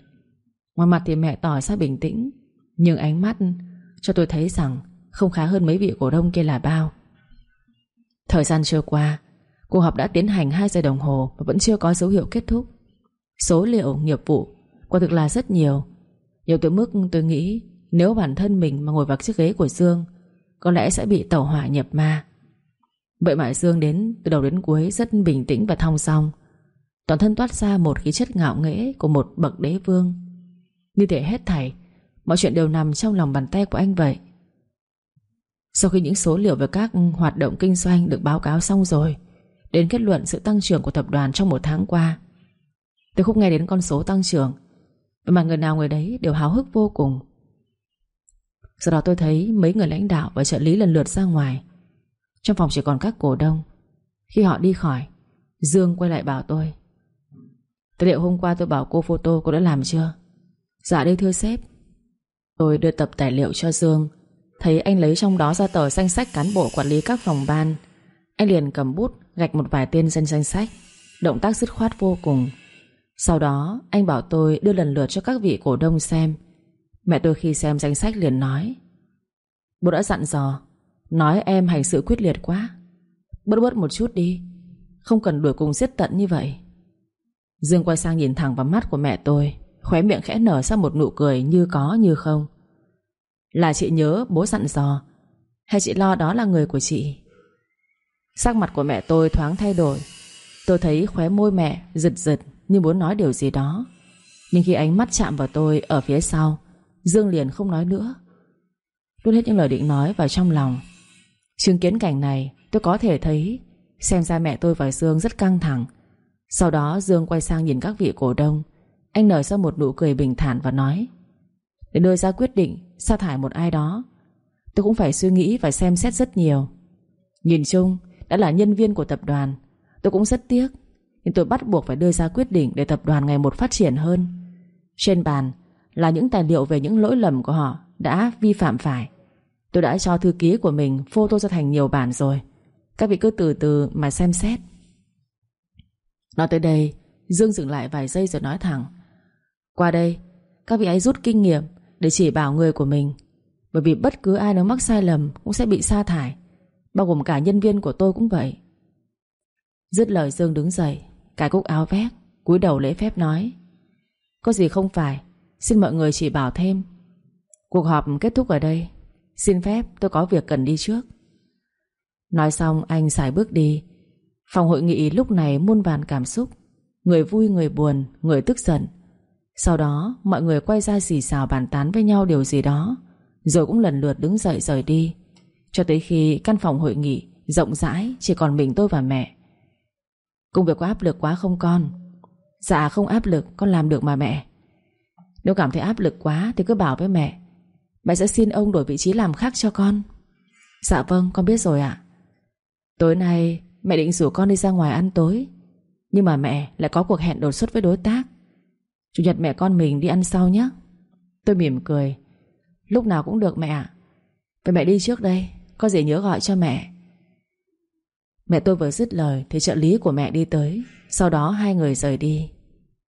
Ngoài mặt thì mẹ tỏ ra bình tĩnh, Nhưng ánh mắt cho tôi thấy rằng Không khá hơn mấy vị cổ đông kia là bao. Thời gian trôi qua, Cuộc họp đã tiến hành 2 giờ đồng hồ Và vẫn chưa có dấu hiệu kết thúc. Số liệu nghiệp vụ Quả thực là rất nhiều Nhiều tới mức tôi nghĩ nếu bản thân mình mà ngồi vào chiếc ghế của Dương, Có lẽ sẽ bị tẩu hỏa nhập ma. Vậy mà Dương đến từ đầu đến cuối Rất bình tĩnh và thong song. Toàn thân toát ra một khí chất ngạo nghễ Của một bậc đế vương. Như thể hết thảy, Mọi chuyện đều nằm trong lòng bàn tay của anh vậy. Sau khi những số liệu về các hoạt động kinh doanh được báo cáo xong rồi, Đến kết luận sự tăng trưởng của tập đoàn trong một tháng qua, Tôi không nghe đến con số tăng trưởng, Mà người nào người đấy đều háo hức vô cùng sau đó tôi thấy mấy người lãnh đạo và trợ lý lần lượt ra ngoài. Trong phòng chỉ còn các cổ đông. Khi họ đi khỏi, Dương quay lại bảo tôi, Tài liệu hôm qua tôi bảo cô photo cô đã làm chưa? Dạ đây thưa sếp. Tôi đưa tập tài liệu cho Dương. Thấy anh lấy trong đó ra tờ danh sách cán bộ quản lý các phòng ban. Anh liền cầm bút, Gạch một vài tên danh danh sách. Động tác dứt khoát vô cùng. Sau đó, anh bảo tôi đưa lần lượt cho các vị cổ đông xem. Mẹ tôi khi xem danh sách liền nói, Bố đã dặn dò, Nói em hành sự quyết liệt quá. Bớt bớt một chút đi, Không cần đuổi cùng giết tận như vậy. Dương quay sang nhìn thẳng vào mắt của mẹ tôi, Khóe miệng khẽ nở ra một nụ cười Như có như không. Là chị nhớ bố dặn dò, Hay chị lo đó là người của chị? Sắc mặt của mẹ tôi thoáng thay đổi. Tôi thấy khóe môi mẹ giật giật Như muốn nói điều gì đó. Nhưng khi ánh mắt chạm vào tôi ở phía sau Dương liền không nói nữa. Đốt hết những lời định nói vào trong lòng. Chứng kiến cảnh này, Tôi có thể thấy, Xem ra mẹ tôi và Dương rất căng thẳng. Sau đó, Dương quay sang nhìn các vị cổ đông. Anh nở ra một nụ cười bình thản và nói, Để đưa ra quyết định, sa thải một ai đó. Tôi cũng phải suy nghĩ và xem xét rất nhiều. Nhìn chung, Đã là nhân viên của tập đoàn, Tôi cũng rất tiếc, Nhưng tôi bắt buộc phải đưa ra quyết định Để tập đoàn ngày một phát triển hơn. Trên bàn là những tài liệu về những lỗi lầm của họ Đã vi phạm phải. Tôi đã cho thư ký của mình photo ra thành nhiều bản rồi. Các vị cứ từ từ mà xem xét. Nói tới đây, Dương dừng lại vài giây rồi nói thẳng, Qua đây, Các vị hãy rút kinh nghiệm Để chỉ bảo người của mình, Bởi vì bất cứ ai nó mắc sai lầm Cũng sẽ bị sa thải, Bao gồm cả nhân viên của tôi cũng vậy. Dứt lời Dương đứng dậy, Cài cúc áo vét, cúi đầu lễ phép nói, Có gì không phải Xin mọi người chỉ bảo thêm. Cuộc họp kết thúc ở đây. Xin phép, tôi có việc cần đi trước. Nói xong, anh xài bước đi. Phòng hội nghị lúc này muôn vàn cảm xúc. Người vui, người buồn, Người tức giận. Sau đó, mọi người quay ra xì xào bàn tán với nhau điều gì đó. Rồi cũng lần lượt đứng dậy rời đi. Cho tới khi căn phòng hội nghị Rộng rãi, chỉ còn mình tôi và mẹ. Công việc có áp lực quá không con. Dạ không áp lực, Con làm được mà mẹ. Nếu cảm thấy áp lực quá thì cứ bảo với mẹ Mẹ sẽ xin ông đổi vị trí làm khác cho con. Dạ vâng con biết rồi ạ. Tối nay mẹ định rủ con đi ra ngoài ăn tối, Nhưng mà mẹ lại có cuộc hẹn đột xuất với đối tác. Chủ nhật mẹ con mình đi ăn sau nhé. Tôi mỉm cười. Lúc nào cũng được mẹ ạ. Vậy mẹ đi trước đây, Có gì nhớ gọi cho mẹ. Mẹ tôi vừa dứt lời Thì trợ lý của mẹ đi tới. Sau đó hai người rời đi.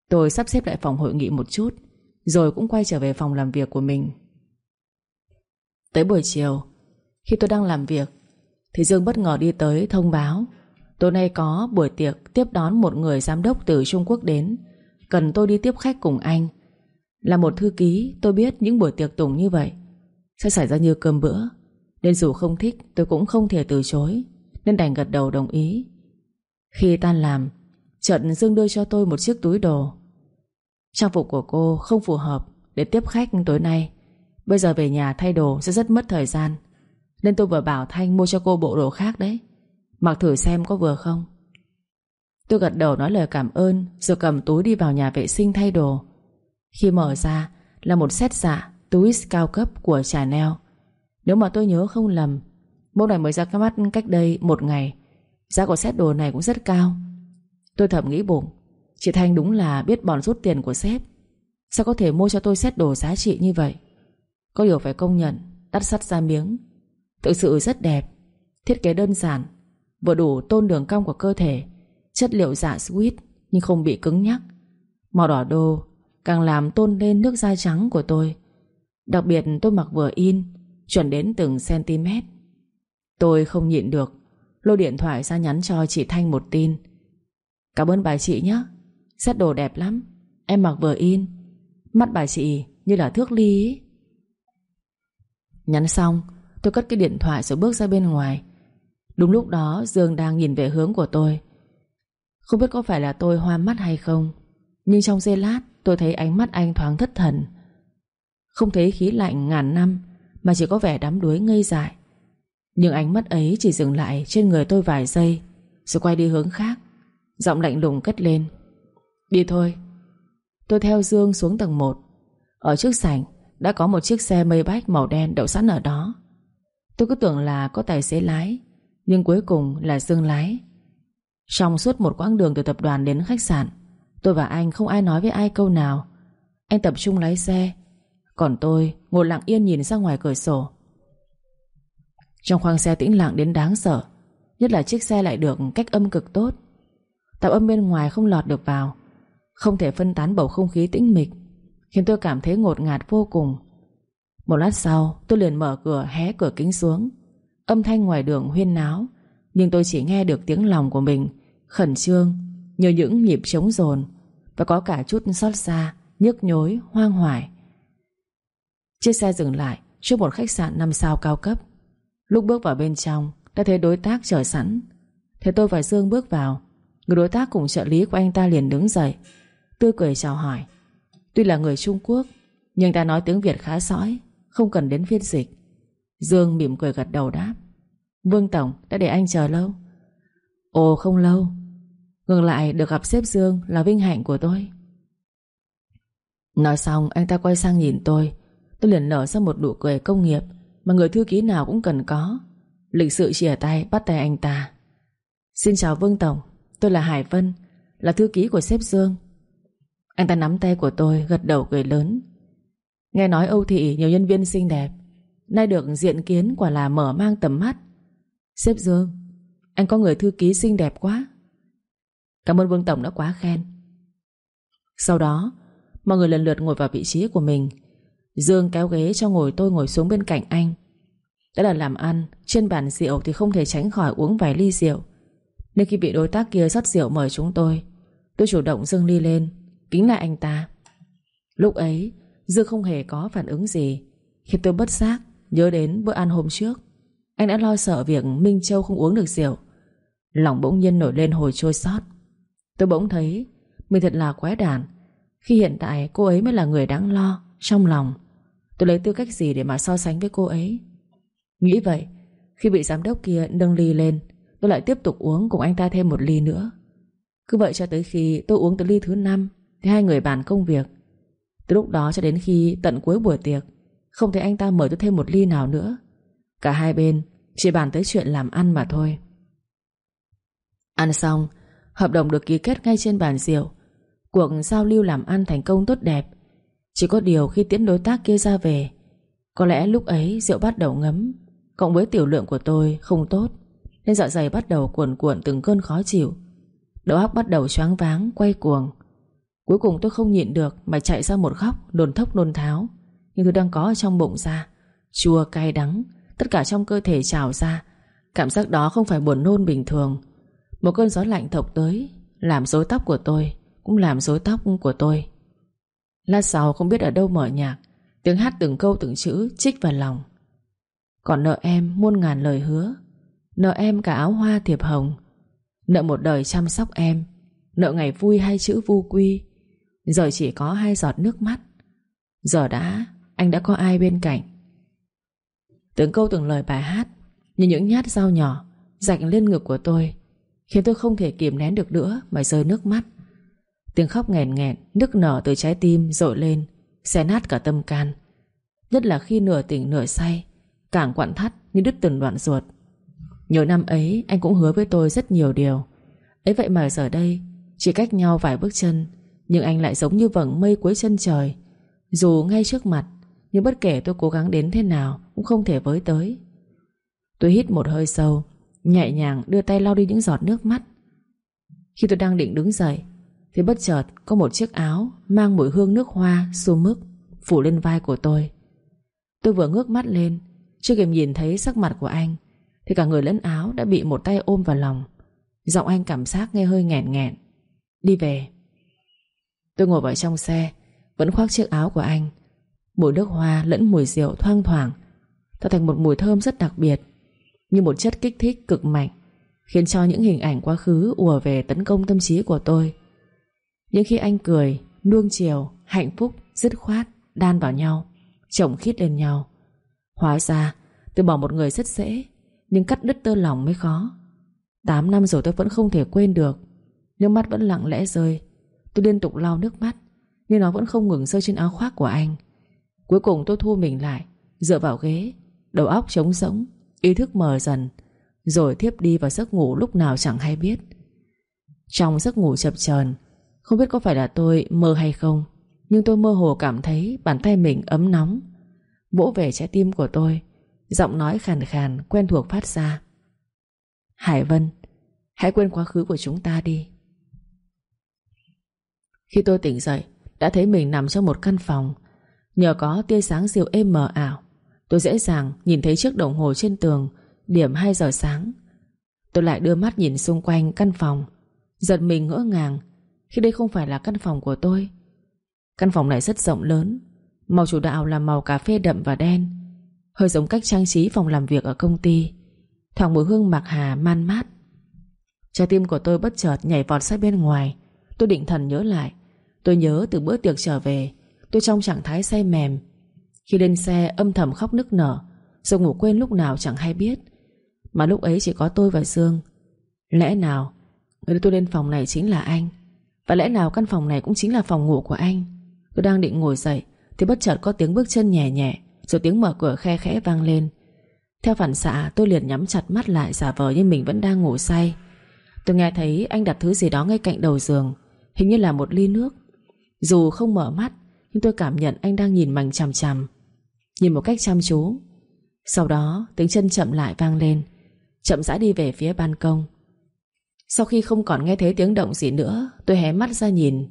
Tôi sắp xếp lại phòng hội nghị một chút. Rồi cũng quay trở về phòng làm việc của mình. Tới buổi chiều, Khi tôi đang làm việc, Thì Dương bất ngờ đi tới thông báo, Tối nay có buổi tiệc tiếp đón một người giám đốc từ Trung Quốc đến, Cần tôi đi tiếp khách cùng anh. Là một thư ký, tôi biết những buổi tiệc tùng như vậy Sẽ xảy ra như cơm bữa, Nên dù không thích, tôi cũng không thể từ chối, Nên đành gật đầu đồng ý. Khi tan làm Trận Dương đưa cho tôi một chiếc túi đồ Trang phục của cô không phù hợp Để tiếp khách tối nay. Bây giờ về nhà thay đồ sẽ rất mất thời gian. Nên tôi vừa bảo Thanh mua cho cô bộ đồ khác đấy. Mặc thử xem có vừa không. Tôi gật đầu nói lời cảm ơn, Rồi cầm túi đi vào nhà vệ sinh thay đồ. Khi mở ra Là một set dạ túi cao cấp của Chanel. Nếu mà tôi nhớ không lầm, Mẫu này mới ra các mắt cách đây một ngày. Giá của set đồ này cũng rất cao. Tôi thầm nghĩ bụng. Chị Thanh đúng là biết bòn rút tiền của sếp. Sao có thể mua cho tôi set đồ giá trị như vậy? Có điều phải công nhận, Đắt sắt ra miếng. Thực sự rất đẹp, Thiết kế đơn giản, Vừa đủ tôn đường cong của cơ thể, Chất liệu dạ sweet Nhưng không bị cứng nhắc. Màu đỏ đô Càng làm tôn lên nước da trắng của tôi. Đặc biệt tôi mặc vừa in, Chuẩn đến từng cm Tôi không nhịn được, Lôi điện thoại ra nhắn cho chị Thanh một tin. Cảm ơn bà chị nhé. Xét đồ đẹp lắm. Em mặc vừa in. Mắt bà chị như là thước ly ấy. Nhắn xong, Tôi cất cái điện thoại rồi bước ra bên ngoài. Đúng lúc đó, Dương đang nhìn về hướng của tôi. Không biết có phải là tôi hoa mắt hay không, Nhưng trong giây lát, Tôi thấy ánh mắt anh thoáng thất thần. Không thấy khí lạnh ngàn năm, Mà chỉ có vẻ đắm đuối ngây dại. Nhưng ánh mắt ấy chỉ dừng lại Trên người tôi vài giây, Rồi quay đi hướng khác. Giọng lạnh lùng cất lên. Đi thôi. Tôi theo Dương xuống tầng 1 Ở trước sảnh, đã có một chiếc xe mây bách màu đen đậu sẵn ở đó. Tôi cứ tưởng là có tài xế lái, Nhưng cuối cùng là Dương lái. Trong suốt một quãng đường từ tập đoàn đến khách sạn, Tôi và anh không ai nói với ai câu nào. Anh tập trung lái xe, Còn tôi ngồi lặng yên nhìn ra ngoài cửa sổ. Trong khoang xe tĩnh lặng đến đáng sợ, Nhất là chiếc xe lại được cách âm cực tốt. Tạo âm bên ngoài không lọt được vào không thể phân tán bầu không khí tĩnh mịch Khiến tôi cảm thấy ngột ngạt vô cùng. Một lát sau tôi liền mở cửa hé cửa kính xuống. Âm thanh ngoài đường huyên náo Nhưng tôi chỉ nghe được tiếng lòng của mình Khẩn trương Như những nhịp trống rồn Và có cả chút xót xa Nhức nhối, hoang hoài. Chiếc xe dừng lại Trước một khách sạn 5 sao cao cấp. Lúc bước vào bên trong Đã thấy đối tác chờ sẵn. Thế tôi và Dương bước vào. Người đối tác cùng trợ lý của anh ta liền đứng dậy. Tươi cười chào hỏi. Tuy là người Trung Quốc, Nhưng ta nói tiếng Việt khá sõi, Không cần đến phiên dịch. Dương mỉm cười gật đầu đáp. Vương Tổng, đã để anh chờ lâu. Ồ, không lâu. Ngừng lại, được gặp sếp Dương là vinh hạnh của tôi. Nói xong, anh ta quay sang nhìn tôi. Tôi liền nở ra một nụ cười công nghiệp Mà người thư ký nào cũng cần có. Lịch sự chìa tay bắt tay anh ta. Xin chào Vương Tổng, Tôi là Hải Vân, Là thư ký của sếp Dương. Anh ta nắm tay của tôi, gật đầu cười lớn. Nghe nói Âu Thị nhiều nhân viên xinh đẹp, Nay được diện kiến quả là mở mang tầm mắt. Sếp Dương, Anh có người thư ký xinh đẹp quá. Cảm ơn Vương Tổng đã quá khen. Sau đó, Mọi người lần lượt ngồi vào vị trí của mình. Dương kéo ghế cho ngồi tôi ngồi xuống bên cạnh anh. Đã là làm ăn, Trên bàn rượu thì không thể tránh khỏi uống vài ly rượu. Nên khi bị đối tác kia rót rượu mời chúng tôi Tôi chủ động dâng ly lên. Kính lại anh ta. Lúc ấy Dương không hề có phản ứng gì. Khi tôi bất giác Nhớ đến bữa ăn hôm trước, Anh đã lo sợ việc Minh Châu không uống được rượu. Lòng bỗng nhiên nổi lên hồi trôi xót. Tôi bỗng thấy Mình thật là quái đản. Khi hiện tại cô ấy mới là người đáng lo Trong lòng, Tôi lấy tư cách gì để mà so sánh với cô ấy? Nghĩ vậy, Khi bị giám đốc kia nâng ly lên, Tôi lại tiếp tục uống cùng anh ta thêm một ly nữa. Cứ vậy cho tới khi tôi uống tới ly thứ năm thì hai người bàn công việc. Từ lúc đó cho đến khi tận cuối buổi tiệc, Không thấy anh ta mời tôi thêm một ly nào nữa. Cả hai bên Chỉ bàn tới chuyện làm ăn mà thôi. Ăn xong, Hợp đồng được ký kết ngay trên bàn rượu. Cuộc giao lưu làm ăn thành công tốt đẹp. Chỉ có điều khi tiễn đối tác kia ra về, Có lẽ lúc ấy rượu bắt đầu ngấm. Cộng với tiểu lượng của tôi không tốt, Nên dạ dày bắt đầu cuồn cuộn từng cơn khó chịu. Đầu óc bắt đầu choáng váng, Quay cuồng. Cuối cùng tôi không nhịn được Mà chạy ra một góc, đồn thốc nôn tháo. Nhưng thứ đang có ở trong bụng ra, Chua, cay đắng, Tất cả trong cơ thể trào ra. Cảm giác đó không phải buồn nôn bình thường. Một cơn gió lạnh thộc tới, Làm rối tóc của tôi, Cũng làm rối tóc của tôi. Lát sau không biết ở đâu mở nhạc, Tiếng hát từng câu từng chữ chích vào lòng. Còn nợ em muôn ngàn lời hứa, Nợ em cả áo hoa thiệp hồng. Nợ một đời chăm sóc em, Nợ ngày vui hai chữ vu quy Giờ chỉ có hai giọt nước mắt. Giờ đã, Anh đã có ai bên cạnh? Từng câu từng lời bài hát Như những nhát dao nhỏ Rạch lên ngực của tôi Khiến tôi không thể kìm nén được nữa Mà rơi nước mắt. Tiếng khóc nghẹn nghẹn, Nức nở từ trái tim rội lên, Xé nát cả tâm can. Nhất là khi nửa tỉnh nửa say, Càng quặn thắt như đứt từng đoạn ruột. Nhiều năm ấy, anh cũng hứa với tôi rất nhiều điều. Ấy vậy mà giờ đây, Chỉ cách nhau vài bước chân nhưng anh lại giống như vầng mây cuối chân trời. Dù ngay trước mặt, Nhưng bất kể tôi cố gắng đến thế nào Cũng không thể với tới. Tôi hít một hơi sâu, Nhẹ nhàng đưa tay lau đi những giọt nước mắt. Khi tôi đang định đứng dậy, Thì bất chợt có một chiếc áo Mang mùi hương nước hoa xô mức Phủ lên vai của tôi. Tôi vừa ngước mắt lên, Chưa kịp nhìn thấy sắc mặt của anh, Thì cả người lẫn áo đã bị một tay ôm vào lòng. Giọng anh cảm giác nghe hơi nghẹn nghẹn. Đi về. Tôi ngồi vào trong xe Vẫn khoác chiếc áo của anh. Mùi nước hoa lẫn mùi rượu thoang thoảng Tạo thành một mùi thơm rất đặc biệt Như một chất kích thích cực mạnh Khiến cho những hình ảnh quá khứ ùa về tấn công tâm trí của tôi. Nhưng khi anh cười Nuông chiều, hạnh phúc, dứt khoát Đan vào nhau Chồng khít lên nhau. Hóa ra từ bỏ một người rất dễ Nhưng cắt đứt tơ lòng mới khó. 8 năm rồi tôi vẫn không thể quên được Nước mắt vẫn lặng lẽ rơi Tôi liên tục lau nước mắt, Nhưng nó vẫn không ngừng rơi trên áo khoác của anh. Cuối cùng tôi thu mình lại, Dựa vào ghế, Đầu óc trống rỗng, Ý thức mờ dần, Rồi thiếp đi vào giấc ngủ lúc nào chẳng hay biết. Trong giấc ngủ chập chờn, Không biết có phải là tôi mơ hay không, Nhưng tôi mơ hồ cảm thấy Bàn tay mình ấm nóng. Vỗ về trái tim của tôi, Giọng nói khàn khàn, quen thuộc phát ra. Hải Vân, Hãy quên quá khứ của chúng ta đi. Khi tôi tỉnh dậy, Đã thấy mình nằm trong một căn phòng. Nhờ có tia sáng dịu êm mờ ảo, Tôi dễ dàng nhìn thấy chiếc đồng hồ trên tường, Điểm 2 giờ sáng. Tôi lại đưa mắt nhìn xung quanh căn phòng, Giật mình ngỡ ngàng, Khi đây không phải là căn phòng của tôi. Căn phòng này rất rộng lớn, Màu chủ đạo là màu cà phê đậm và đen, Hơi giống cách trang trí phòng làm việc ở công ty Thoảng mùi hương bạc hà man mát. Trái tim của tôi bất chợt nhảy vọt sát bên ngoài, Tôi định thần nhớ lại Tôi nhớ từ bữa tiệc trở về, Tôi trong trạng thái say mềm. Khi lên xe, âm thầm khóc nức nở Rồi ngủ quên lúc nào chẳng hay biết. Mà lúc ấy chỉ có tôi và Dương. Lẽ nào Người đưa tôi lên phòng này chính là anh? Và lẽ nào căn phòng này cũng chính là phòng ngủ của anh? Tôi đang định ngồi dậy, Thì bất chợt có tiếng bước chân nhẹ nhẹ, Rồi tiếng mở cửa khe khẽ vang lên. Theo phản xạ, tôi liền nhắm chặt mắt lại, Giả vờ như mình vẫn đang ngủ say. Tôi nghe thấy anh đặt thứ gì đó ngay cạnh đầu giường, Hình như là một ly nước. Dù không mở mắt, Nhưng tôi cảm nhận anh đang nhìn mình chằm chằm. Nhìn một cách chăm chú. Sau đó, tiếng chân chậm lại vang lên. Chậm rãi đi về phía ban công. Sau khi không còn nghe thấy tiếng động gì nữa, Tôi hé mắt ra nhìn.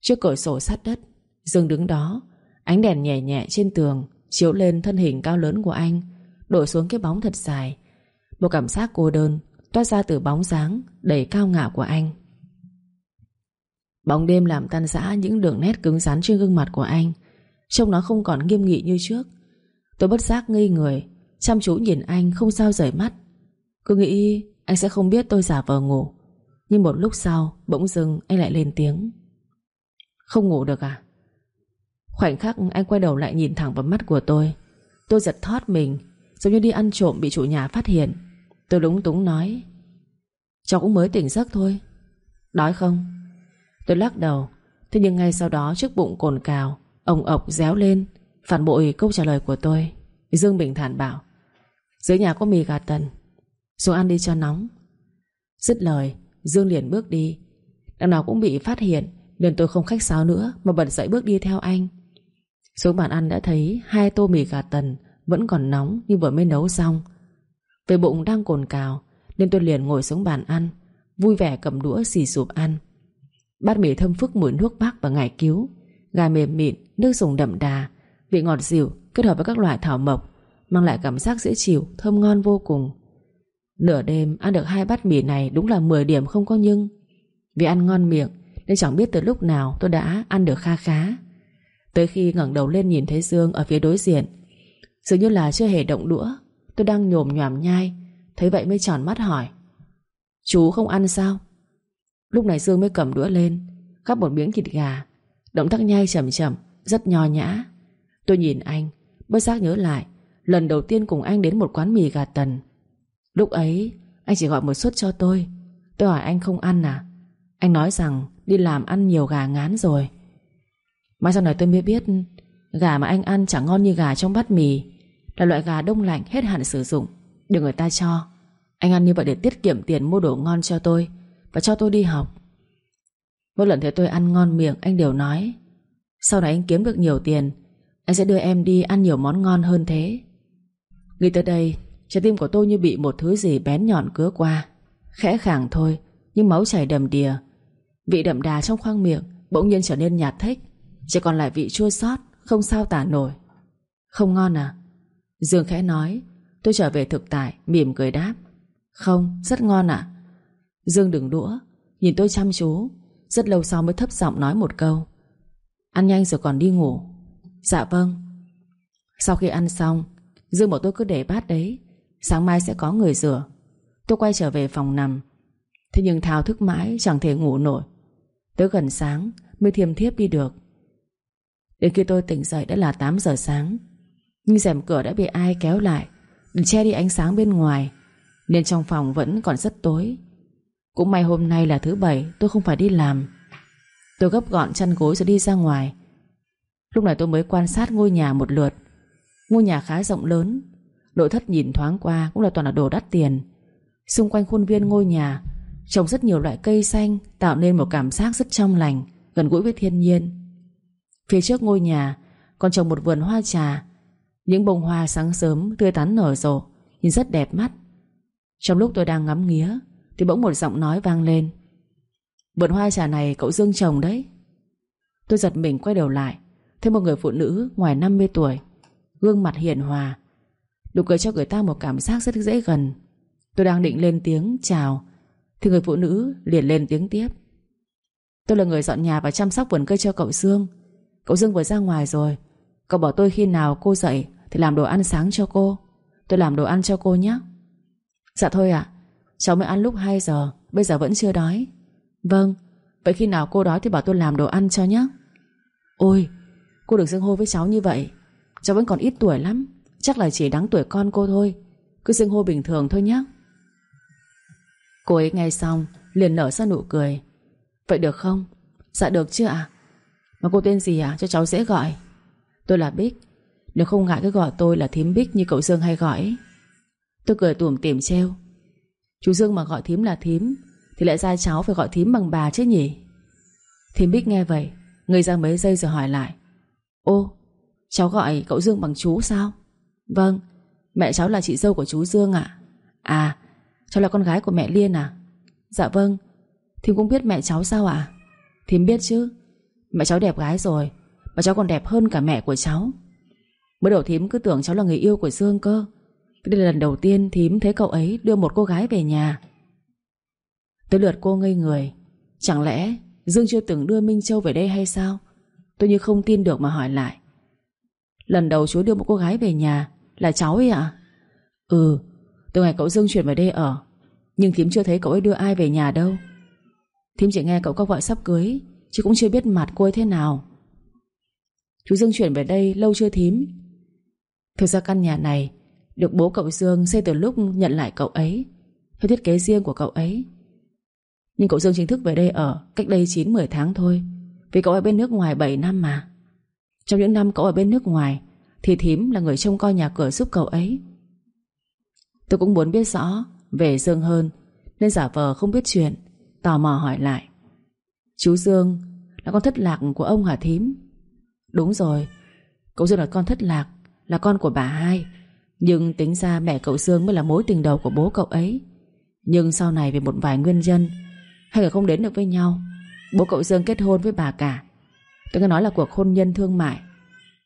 Trước cửa sổ sát đất, Dương đứng đó, Ánh đèn nhẹ nhẹ trên tường, Chiếu lên thân hình cao lớn của anh, Đổ xuống cái bóng thật dài. Một cảm giác cô đơn, Toát ra từ bóng dáng đầy cao ngạo của anh. Bóng đêm làm tan rã những đường nét cứng rắn trên gương mặt của anh. Trông nó không còn nghiêm nghị như trước. Tôi bất giác ngây người, Chăm chú nhìn anh không sao rời mắt. Cứ nghĩ anh sẽ không biết tôi giả vờ ngủ. Nhưng một lúc sau, Bỗng dưng anh lại lên tiếng. Không ngủ được à? Khoảnh khắc anh quay đầu lại nhìn thẳng vào mắt của tôi. Tôi giật thót mình, Giống như đi ăn trộm bị chủ nhà phát hiện. Tôi lúng túng nói, Cháu cũng mới tỉnh giấc thôi. Đói không? Tôi lắc đầu. Thế nhưng ngay sau đó trước bụng cồn cào Ông ộc réo lên, Phản bội câu trả lời của tôi. Dương bình thản bảo, Dưới nhà có mì gà tần, Xuống ăn đi cho nóng. Dứt lời, Dương liền bước đi. Đằng nào cũng bị phát hiện, Nên tôi không khách sáo nữa Mà bật dậy bước đi theo anh. Xuống bàn ăn đã thấy Hai tô mì gà tần Vẫn còn nóng như vừa mới nấu xong. Về bụng đang cồn cào, Nên tôi liền ngồi xuống bàn ăn, Vui vẻ cầm đũa xì sụp ăn. Bát mì thơm phức mùi nước bắc và ngải cứu. Gà mềm mịn, nước dùng đậm đà. Vị ngọt dịu kết hợp với các loại thảo mộc Mang lại cảm giác dễ chịu, thơm ngon vô cùng. Nửa đêm ăn được hai bát mì này Đúng là 10 điểm không có nhưng. Vì ăn ngon miệng Nên chẳng biết từ lúc nào tôi đã ăn được kha khá. Tới khi ngẩng đầu lên nhìn thấy Dương Ở phía đối diện Dường như là chưa hề động đũa Tôi đang nhồm nhòm nhai Thấy vậy mới tròn mắt hỏi Chú không ăn sao? Lúc này Dương mới cầm đũa lên Gắp một miếng thịt gà. Động tác nhai chậm chậm, Rất nho nhã. Tôi nhìn anh, Bất giác nhớ lại, Lần đầu tiên cùng anh đến một quán mì gà tần. Lúc ấy, Anh chỉ gọi một suất cho tôi. Tôi hỏi anh không ăn à? Anh nói rằng đi làm ăn nhiều gà ngán rồi. Mai sau này tôi mới biết, Gà mà anh ăn chẳng ngon như gà trong bát mì. Là loại gà đông lạnh hết hạn sử dụng Được người ta cho. Anh ăn như vậy để tiết kiệm tiền mua đồ ngon cho tôi và cho tôi đi học. Mỗi lần thấy tôi ăn ngon miệng, Anh đều nói, Sau này anh kiếm được nhiều tiền, Anh sẽ đưa em đi ăn nhiều món ngon hơn thế. Nghĩ tới đây, Trái tim của tôi như bị một thứ gì bén nhọn cứa qua. Khẽ khàng thôi, Nhưng máu chảy đầm đìa. Vị đậm đà trong khoang miệng Bỗng nhiên trở nên nhạt thích Chỉ còn lại vị chua xót, Không sao tả nổi. Không ngon à? Dương khẽ nói. Tôi trở về thực tại, Mỉm cười đáp. Không, rất ngon ạ. Dương đừng đũa. Nhìn tôi chăm chú. Rất lâu sau mới thấp giọng nói một câu. Ăn nhanh rồi còn đi ngủ. Dạ vâng. Sau khi ăn xong, Dương bảo tôi cứ để bát đấy. Sáng mai sẽ có người rửa. Tôi quay trở về phòng nằm. Thế nhưng thao thức mãi chẳng thể ngủ nổi. Tới gần sáng mới thiềm thiếp đi được. Đến khi tôi tỉnh dậy đã là 8 giờ sáng. Nhưng rèm cửa đã bị ai kéo lại Để che đi ánh sáng bên ngoài, Nên trong phòng vẫn còn rất tối cũng may hôm nay là thứ bảy, Tôi không phải đi làm. Tôi gấp gọn chăn gối rồi đi ra ngoài. Lúc này tôi mới quan sát ngôi nhà một lượt. Ngôi nhà khá rộng lớn. Nội thất nhìn thoáng qua Cũng là toàn là đồ đắt tiền. Xung quanh khuôn viên ngôi nhà, Trồng rất nhiều loại cây xanh, Tạo nên một cảm giác rất trong lành, Gần gũi với thiên nhiên. Phía trước ngôi nhà Còn trồng một vườn hoa trà. Những bông hoa sáng sớm tươi tắn nở rộ, Nhìn rất đẹp mắt. Trong lúc tôi đang ngắm nghía thì bỗng một giọng nói vang lên. Vườn hoa trà này cậu Dương trồng đấy. Tôi giật mình quay đầu lại, thấy một người phụ nữ ngoài 50 tuổi, Gương mặt hiền hòa. Đủ cười cho người ta một cảm giác rất dễ gần. Tôi đang định lên tiếng chào, Thì người phụ nữ liền lên tiếng tiếp. Tôi là người dọn nhà và chăm sóc vườn cây cho cậu Dương. Cậu Dương vừa ra ngoài rồi. Cậu bảo tôi khi nào cô dậy Thì làm đồ ăn sáng cho cô. Tôi làm đồ ăn cho cô nhé. Dạ thôi ạ. Cháu mới ăn lúc 2 giờ, Bây giờ vẫn chưa đói. Vâng Vậy khi nào cô đói thì bảo tôi làm đồ ăn cho nhé. Ôi, Cô được xưng hô với cháu như vậy. Cháu vẫn còn ít tuổi lắm, Chắc là chỉ đáng tuổi con cô thôi. Cứ xưng hô bình thường thôi nhé. Cô ấy nghe xong, Liền nở ra nụ cười. Vậy được không? Dạ được chưa ạ? Mà cô tên gì à? Cho cháu dễ gọi. Tôi là Bích. Nếu không ngại cứ gọi tôi là thím Bích như cậu Dương hay gọi Tôi cười tủm tỉm treo Chú Dương mà gọi thím là thím, Thì lại ra cháu phải gọi thím bằng bà chứ nhỉ? Thím Bích nghe vậy, Ngây ra mấy giây rồi hỏi lại. Ô, cháu gọi cậu Dương bằng chú sao? Vâng Mẹ cháu là chị dâu của chú Dương ạ. À cháu là con gái của mẹ Liên à? Dạ vâng Thím cũng biết mẹ cháu sao ạ? Thím biết chứ, Mẹ cháu đẹp gái rồi, mà cháu còn đẹp hơn cả mẹ của cháu. Mới đầu thím cứ tưởng cháu là người yêu của Dương cơ đây là lần đầu tiên thím thấy cậu ấy đưa một cô gái về nhà. Tới lượt cô ngây người. Chẳng lẽ Dương chưa từng đưa Minh Châu về đây hay sao? Tôi như không tin được mà hỏi lại. Lần đầu chú đưa một cô gái về nhà Là cháu ấy ạ? Ừ Từ ngày cậu Dương chuyển về đây ở, Nhưng thím chưa thấy cậu ấy đưa ai về nhà đâu. Thím chỉ nghe cậu có vợ sắp cưới, Chứ cũng chưa biết mặt cô ấy thế nào. Chú Dương chuyển về đây lâu chưa thím? Thực ra căn nhà này được bố cậu Dương xây từ lúc nhận lại cậu ấy Theo thiết kế riêng của cậu ấy. Nhưng cậu Dương chính thức về đây ở Cách đây 9-10 tháng thôi, Vì cậu ở bên nước ngoài 7 năm mà. Trong những năm cậu ở bên nước ngoài Thì thím là người trông coi nhà cửa giúp cậu ấy. Tôi cũng muốn biết rõ Về Dương hơn, Nên giả vờ không biết chuyện, Tò mò hỏi lại. Chú Dương là con thất lạc của ông hả thím? Đúng rồi, Cậu Dương là con thất lạc, Là con của bà hai. Nhưng tính ra mẹ cậu Dương mới là mối tình đầu của bố cậu ấy. Nhưng sau này vì một vài nguyên nhân, Hai người không đến được với nhau, Bố cậu Dương kết hôn với bà cả. Tôi nghe nói là cuộc hôn nhân thương mại.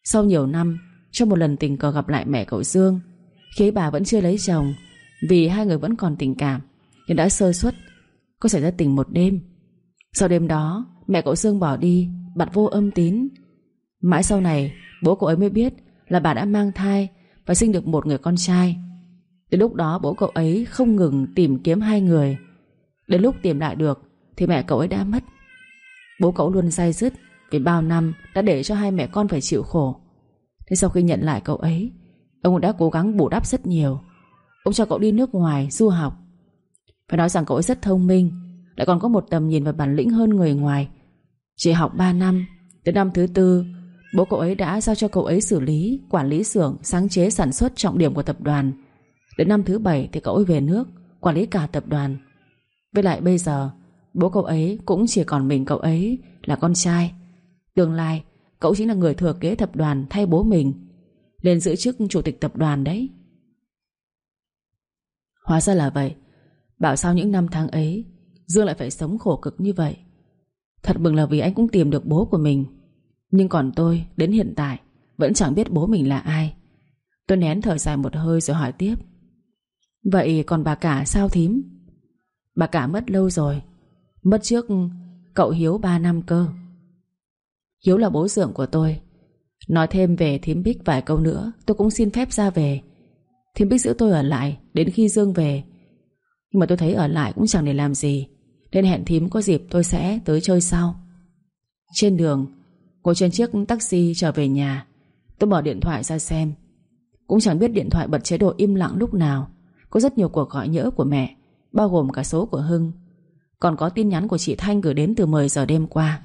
Sau nhiều năm, Trong một lần tình cờ gặp lại mẹ cậu Dương Khi bà vẫn chưa lấy chồng, Vì hai người vẫn còn tình cảm Nhưng đã sơ suất, Có xảy ra tình một đêm. Sau đêm đó, Mẹ cậu Dương bỏ đi Bặt vô âm tín. Mãi sau này, bố cậu ấy mới biết Là bà đã mang thai và sinh được một người con trai. Đến lúc đó bố cậu ấy không ngừng tìm kiếm hai người. Đến lúc tìm lại được Thì mẹ cậu ấy đã mất. Bố cậu luôn say dứt Vì bao năm đã để cho hai mẹ con phải chịu khổ. Thế sau khi nhận lại cậu ấy, Ông đã cố gắng bù đắp rất nhiều. Ông cho cậu đi nước ngoài du học. Phải nói rằng cậu ấy rất thông minh, Lại còn có một tầm nhìn và bản lĩnh hơn người ngoài. Chỉ học 3 năm Tới năm thứ tư Bố cậu ấy đã giao cho cậu ấy xử lý Quản lý xưởng, sáng chế sản xuất trọng điểm của tập đoàn. Đến năm thứ bảy thì cậu ấy về nước Quản lý cả tập đoàn. Với lại bây giờ Bố cậu ấy cũng chỉ còn mình cậu ấy Là con trai. Tương lai cậu chính là người thừa kế tập đoàn Thay bố mình Lên giữ chức chủ tịch tập đoàn đấy. Hóa ra là vậy. Bảo sao những năm tháng ấy Dương lại phải sống khổ cực như vậy? Thật mừng là vì anh cũng tìm được bố của mình. Nhưng còn tôi, đến hiện tại, Vẫn chẳng biết bố mình là ai. Tôi nén thở dài một hơi rồi hỏi tiếp. Vậy còn bà cả sao thím? Bà cả mất lâu rồi. Mất trước cậu Hiếu 3 năm cơ. Hiếu là bố dưỡng của tôi. Nói thêm về thím Bích vài câu nữa, Tôi cũng xin phép ra về. Thím Bích giữ tôi ở lại Đến khi Dương về. Nhưng mà tôi thấy ở lại cũng chẳng để làm gì, Nên hẹn thím có dịp tôi sẽ tới chơi sau. Trên đường Ngồi trên chiếc taxi trở về nhà. Tôi mở điện thoại ra xem. Cũng chẳng biết điện thoại bật chế độ im lặng lúc nào. Có rất nhiều cuộc gọi nhỡ của mẹ, Bao gồm cả số của Hưng. Còn có tin nhắn của chị Thanh gửi đến từ 10 giờ đêm qua.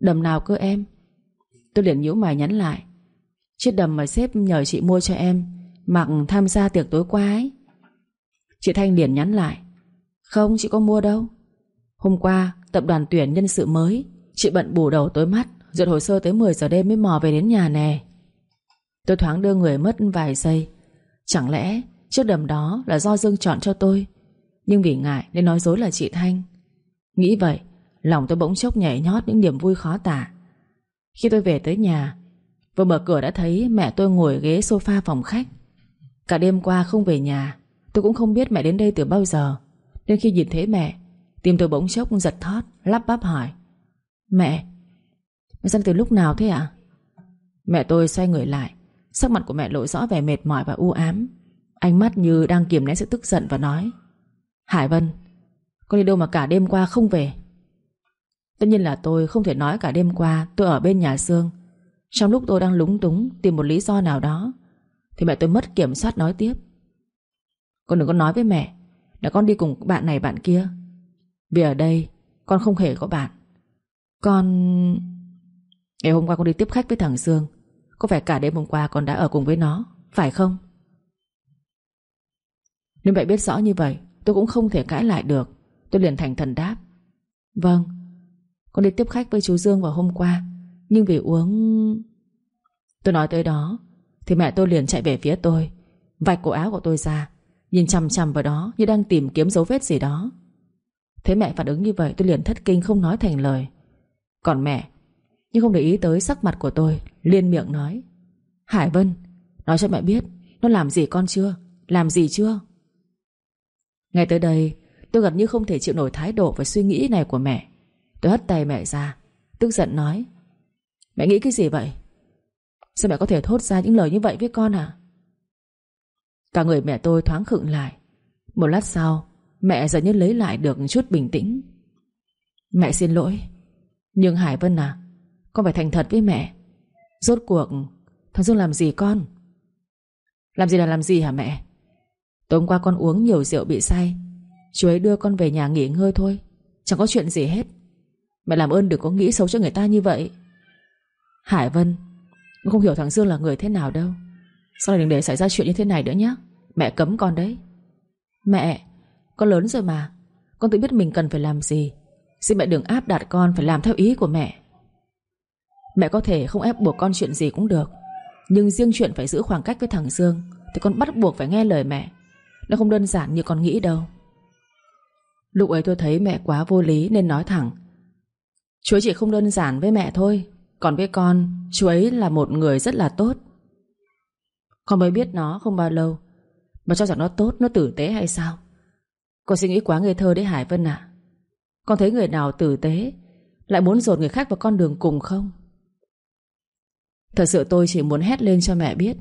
Đầm nào cơ em? Tôi liền nhíu mày nhắn lại. Chiếc đầm mà sếp nhờ chị mua cho em Mặc tham gia tiệc tối qua ấy. Chị Thanh liền nhắn lại. Không, chị có mua đâu. Hôm qua, tập đoàn tuyển nhân sự mới Chị bận bù đầu tối mắt Duyệt hồ sơ tới 10 giờ đêm mới mò về đến nhà nè. Tôi thoáng đưa người mất vài giây. Chẳng lẽ chiếc đầm đó là do Dương chọn cho tôi? Nhưng vì ngại nên nói dối là chị Thanh. Nghĩ vậy, Lòng tôi bỗng chốc nhảy nhót những niềm vui khó tả. Khi tôi về tới nhà, Vừa mở cửa đã thấy mẹ tôi ngồi ghế sofa phòng khách. Cả đêm qua không về nhà, Tôi cũng không biết mẹ đến đây từ bao giờ. Nên khi nhìn thấy mẹ, Tim tôi bỗng chốc giật thót, Lắp bắp hỏi. Mẹ. Mẹ sang từ lúc nào thế ạ? Mẹ tôi xoay người lại. Sắc mặt của mẹ lộ rõ vẻ mệt mỏi và u ám. Ánh mắt như đang kiềm nén sự tức giận và nói, Hải Vân, Con đi đâu mà cả đêm qua không về? Tất nhiên là tôi không thể nói cả đêm qua Tôi ở bên nhà Dương. Trong lúc tôi đang lúng túng Tìm một lý do nào đó, Thì mẹ tôi mất kiểm soát nói tiếp, Con đừng có nói với mẹ Là con đi cùng bạn này bạn kia. Vì ở đây con không hề có bạn. Con... Ngày hôm qua con đi tiếp khách với thằng Dương Có phải cả đêm hôm qua con đã ở cùng với nó, Phải không? Nếu mẹ biết rõ như vậy, Tôi cũng không thể cãi lại được. Tôi liền thành thần đáp. Vâng Con đi tiếp khách với chú Dương vào hôm qua, Nhưng vì uống Tôi nói tới đó, Thì mẹ tôi liền chạy về phía tôi, Vạch cổ áo của tôi ra, Nhìn chằm chằm vào đó như đang tìm kiếm dấu vết gì đó. Thấy mẹ phản ứng như vậy, Tôi liền thất kinh không nói thành lời. Còn mẹ, Nhưng không để ý tới sắc mặt của tôi Liên miệng nói, Hải Vân, Nói cho mẹ biết, Nó làm gì con chưa? Làm gì chưa? Ngay tới đây, Tôi gần như không thể chịu nổi thái độ và suy nghĩ này của mẹ. Tôi hất tay mẹ ra, Tức giận nói, Mẹ nghĩ cái gì vậy? Sao mẹ có thể thốt ra những lời như vậy với con à? Cả người mẹ tôi thoáng khựng lại. Một lát sau, Mẹ dần như lấy lại được chút bình tĩnh. Mẹ xin lỗi nhưng Hải Vân à Con phải thành thật với mẹ. Rốt cuộc, Thằng Dương làm gì con? Làm gì là làm gì hả mẹ? Tối hôm qua con uống nhiều rượu bị say. Chú ấy đưa con về nhà nghỉ ngơi thôi. Chẳng có chuyện gì hết. Mẹ làm ơn đừng có nghĩ xấu cho người ta như vậy. Hải Vân, Con không hiểu thằng Dương là người thế nào đâu. Sau này đừng để xảy ra chuyện như thế này nữa nhé Mẹ cấm con đấy. Mẹ, Con lớn rồi mà. Con tự biết mình cần phải làm gì. Xin mẹ đừng áp đặt con phải làm theo ý của mẹ. Mẹ có thể không ép buộc con chuyện gì cũng được, Nhưng riêng chuyện phải giữ khoảng cách với thằng Dương Thì con bắt buộc phải nghe lời mẹ. Nó không đơn giản như con nghĩ đâu. Lúc ấy tôi thấy mẹ quá vô lý nên nói thẳng, Chú ấy chỉ không đơn giản với mẹ thôi, Còn với con, Chú ấy là một người rất là tốt. Con mới biết nó không bao lâu, Mà cho rằng nó tốt, Nó tử tế hay sao? Con suy nghĩ quá ngây thơ đấy Hải Vân à con thấy người nào tử tế, Lại muốn dồn người khác vào con đường cùng không? Thật sự tôi chỉ muốn hét lên cho mẹ biết,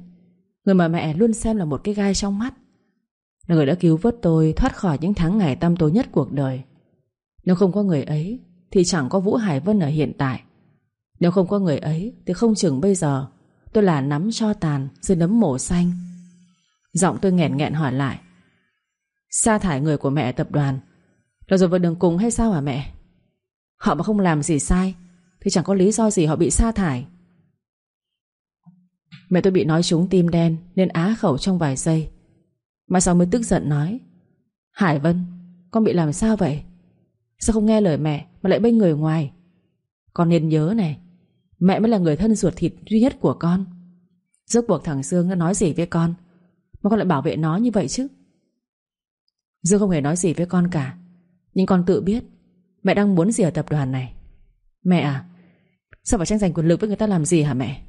Người mà mẹ luôn xem là một cái gai trong mắt. Là người đã cứu vớt tôi Thoát khỏi những tháng ngày tăm tối nhất cuộc đời. Nếu không có người ấy, Thì chẳng có Vũ Hải Vân ở hiện tại. Nếu không có người ấy, Thì không chừng bây giờ, Tôi là nắm cho tàn dưới nấm mổ xanh. Giọng tôi nghẹn nghẹn hỏi lại. Sa thải người của mẹ tập đoàn là rồi vào đường cùng hay sao hả mẹ? Họ mà không làm gì sai, Thì chẳng có lý do gì họ bị sa thải. Mẹ tôi bị nói trúng tim đen Nên á khẩu trong vài giây. Mà sau mới tức giận nói, Hải Vân, Con bị làm sao vậy? Sao không nghe lời mẹ mà lại bên người ngoài? Con nên nhớ này, Mẹ mới là người thân ruột thịt duy nhất của con. Rốt cuộc thằng Dương nó nói gì với con Mà con lại bảo vệ nó như vậy chứ? Dương không hề nói gì với con cả. Nhưng con tự biết, Mẹ đang muốn gì ở tập đoàn này. Mẹ à Sao phải tranh giành quyền lực với người ta làm gì hả mẹ?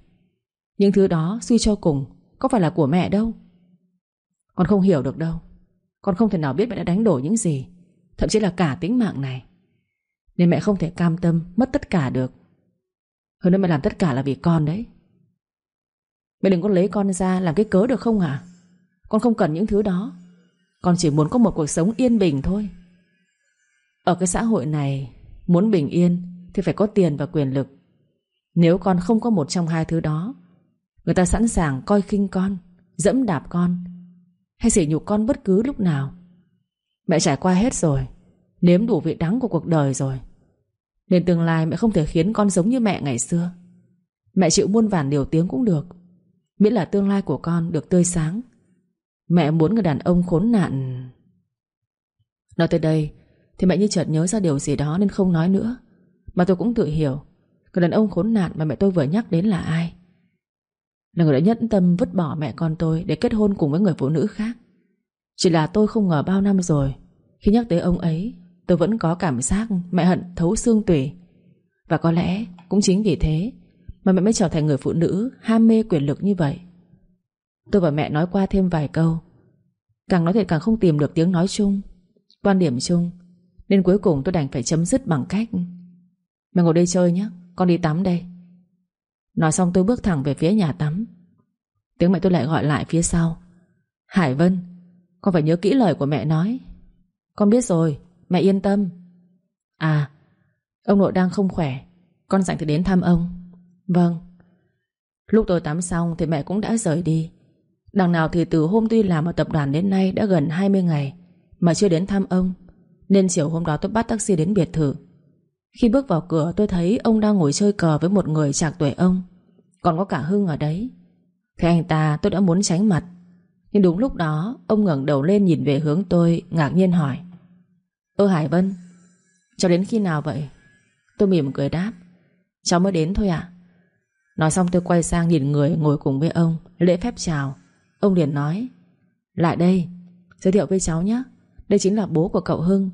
Những thứ đó suy cho cùng, Có phải là của mẹ đâu? Con không hiểu được đâu. Con không thể nào biết mẹ đã đánh đổi những gì, Thậm chí là cả tính mạng này. Nên mẹ không thể cam tâm mất tất cả được. Hơn nữa mẹ làm tất cả là vì con đấy. Mẹ đừng có lấy con ra làm cái cớ được không hả? Con không cần những thứ đó. Con chỉ muốn có một cuộc sống yên bình thôi. Ở cái xã hội này, Muốn bình yên Thì phải có tiền và quyền lực. Nếu con không có một trong hai thứ đó, Người ta sẵn sàng coi khinh con, Dẫm đạp con, Hay sỉ nhục con bất cứ lúc nào. Mẹ trải qua hết rồi, Nếm đủ vị đắng của cuộc đời rồi, Nên tương lai mẹ không thể khiến con giống như mẹ ngày xưa. Mẹ chịu muôn vàn điều tiếng cũng được, Miễn là tương lai của con được tươi sáng. Mẹ muốn người đàn ông khốn nạn. Nói tới đây thì mẹ như chợt nhớ ra điều gì đó Nên không nói nữa. Mà tôi cũng tự hiểu Người đàn ông khốn nạn mà mẹ tôi vừa nhắc đến là ai. Là người đã nhẫn tâm vứt bỏ mẹ con tôi Để kết hôn cùng với người phụ nữ khác. Chỉ là tôi không ngờ bao năm rồi, Khi nhắc tới ông ấy, Tôi vẫn có cảm giác mẹ hận thấu xương tủy. Và có lẽ cũng chính vì thế Mà mẹ mới trở thành người phụ nữ Ham mê quyền lực như vậy. Tôi và mẹ nói qua thêm vài câu. Càng nói thì càng không tìm được tiếng nói chung, Quan điểm chung. Nên cuối cùng tôi đành phải chấm dứt bằng cách Mẹ ngồi đây chơi nhé Con đi tắm đây. Nói xong tôi bước thẳng về phía nhà tắm. Tiếng mẹ tôi lại gọi lại phía sau. Hải Vân, Con phải nhớ kỹ lời của mẹ nói. Con biết rồi, Mẹ yên tâm. À Ông nội đang không khỏe, Con rảnh thì đến thăm ông. Vâng. Lúc tôi tắm xong thì mẹ cũng đã rời đi. Đằng nào thì từ hôm tôi làm ở tập đoàn đến nay Đã gần 20 ngày Mà chưa đến thăm ông. Nên chiều hôm đó tôi bắt taxi đến biệt thự. Khi bước vào cửa, tôi thấy ông đang ngồi chơi cờ Với một người chạc tuổi ông. Còn có cả Hưng ở đấy. Thế anh ta, tôi đã muốn tránh mặt. Nhưng đúng lúc đó, Ông ngẩng đầu lên nhìn về hướng tôi, Ngạc nhiên hỏi. Ơ Hải Vân, Cho đến khi nào vậy? Tôi mỉm cười đáp. Cháu mới đến thôi ạ. Nói xong tôi quay sang nhìn người ngồi cùng với ông, Lễ phép chào. Ông liền nói, Lại đây, Giới thiệu với cháu nhé. Đây chính là bố của cậu Hưng.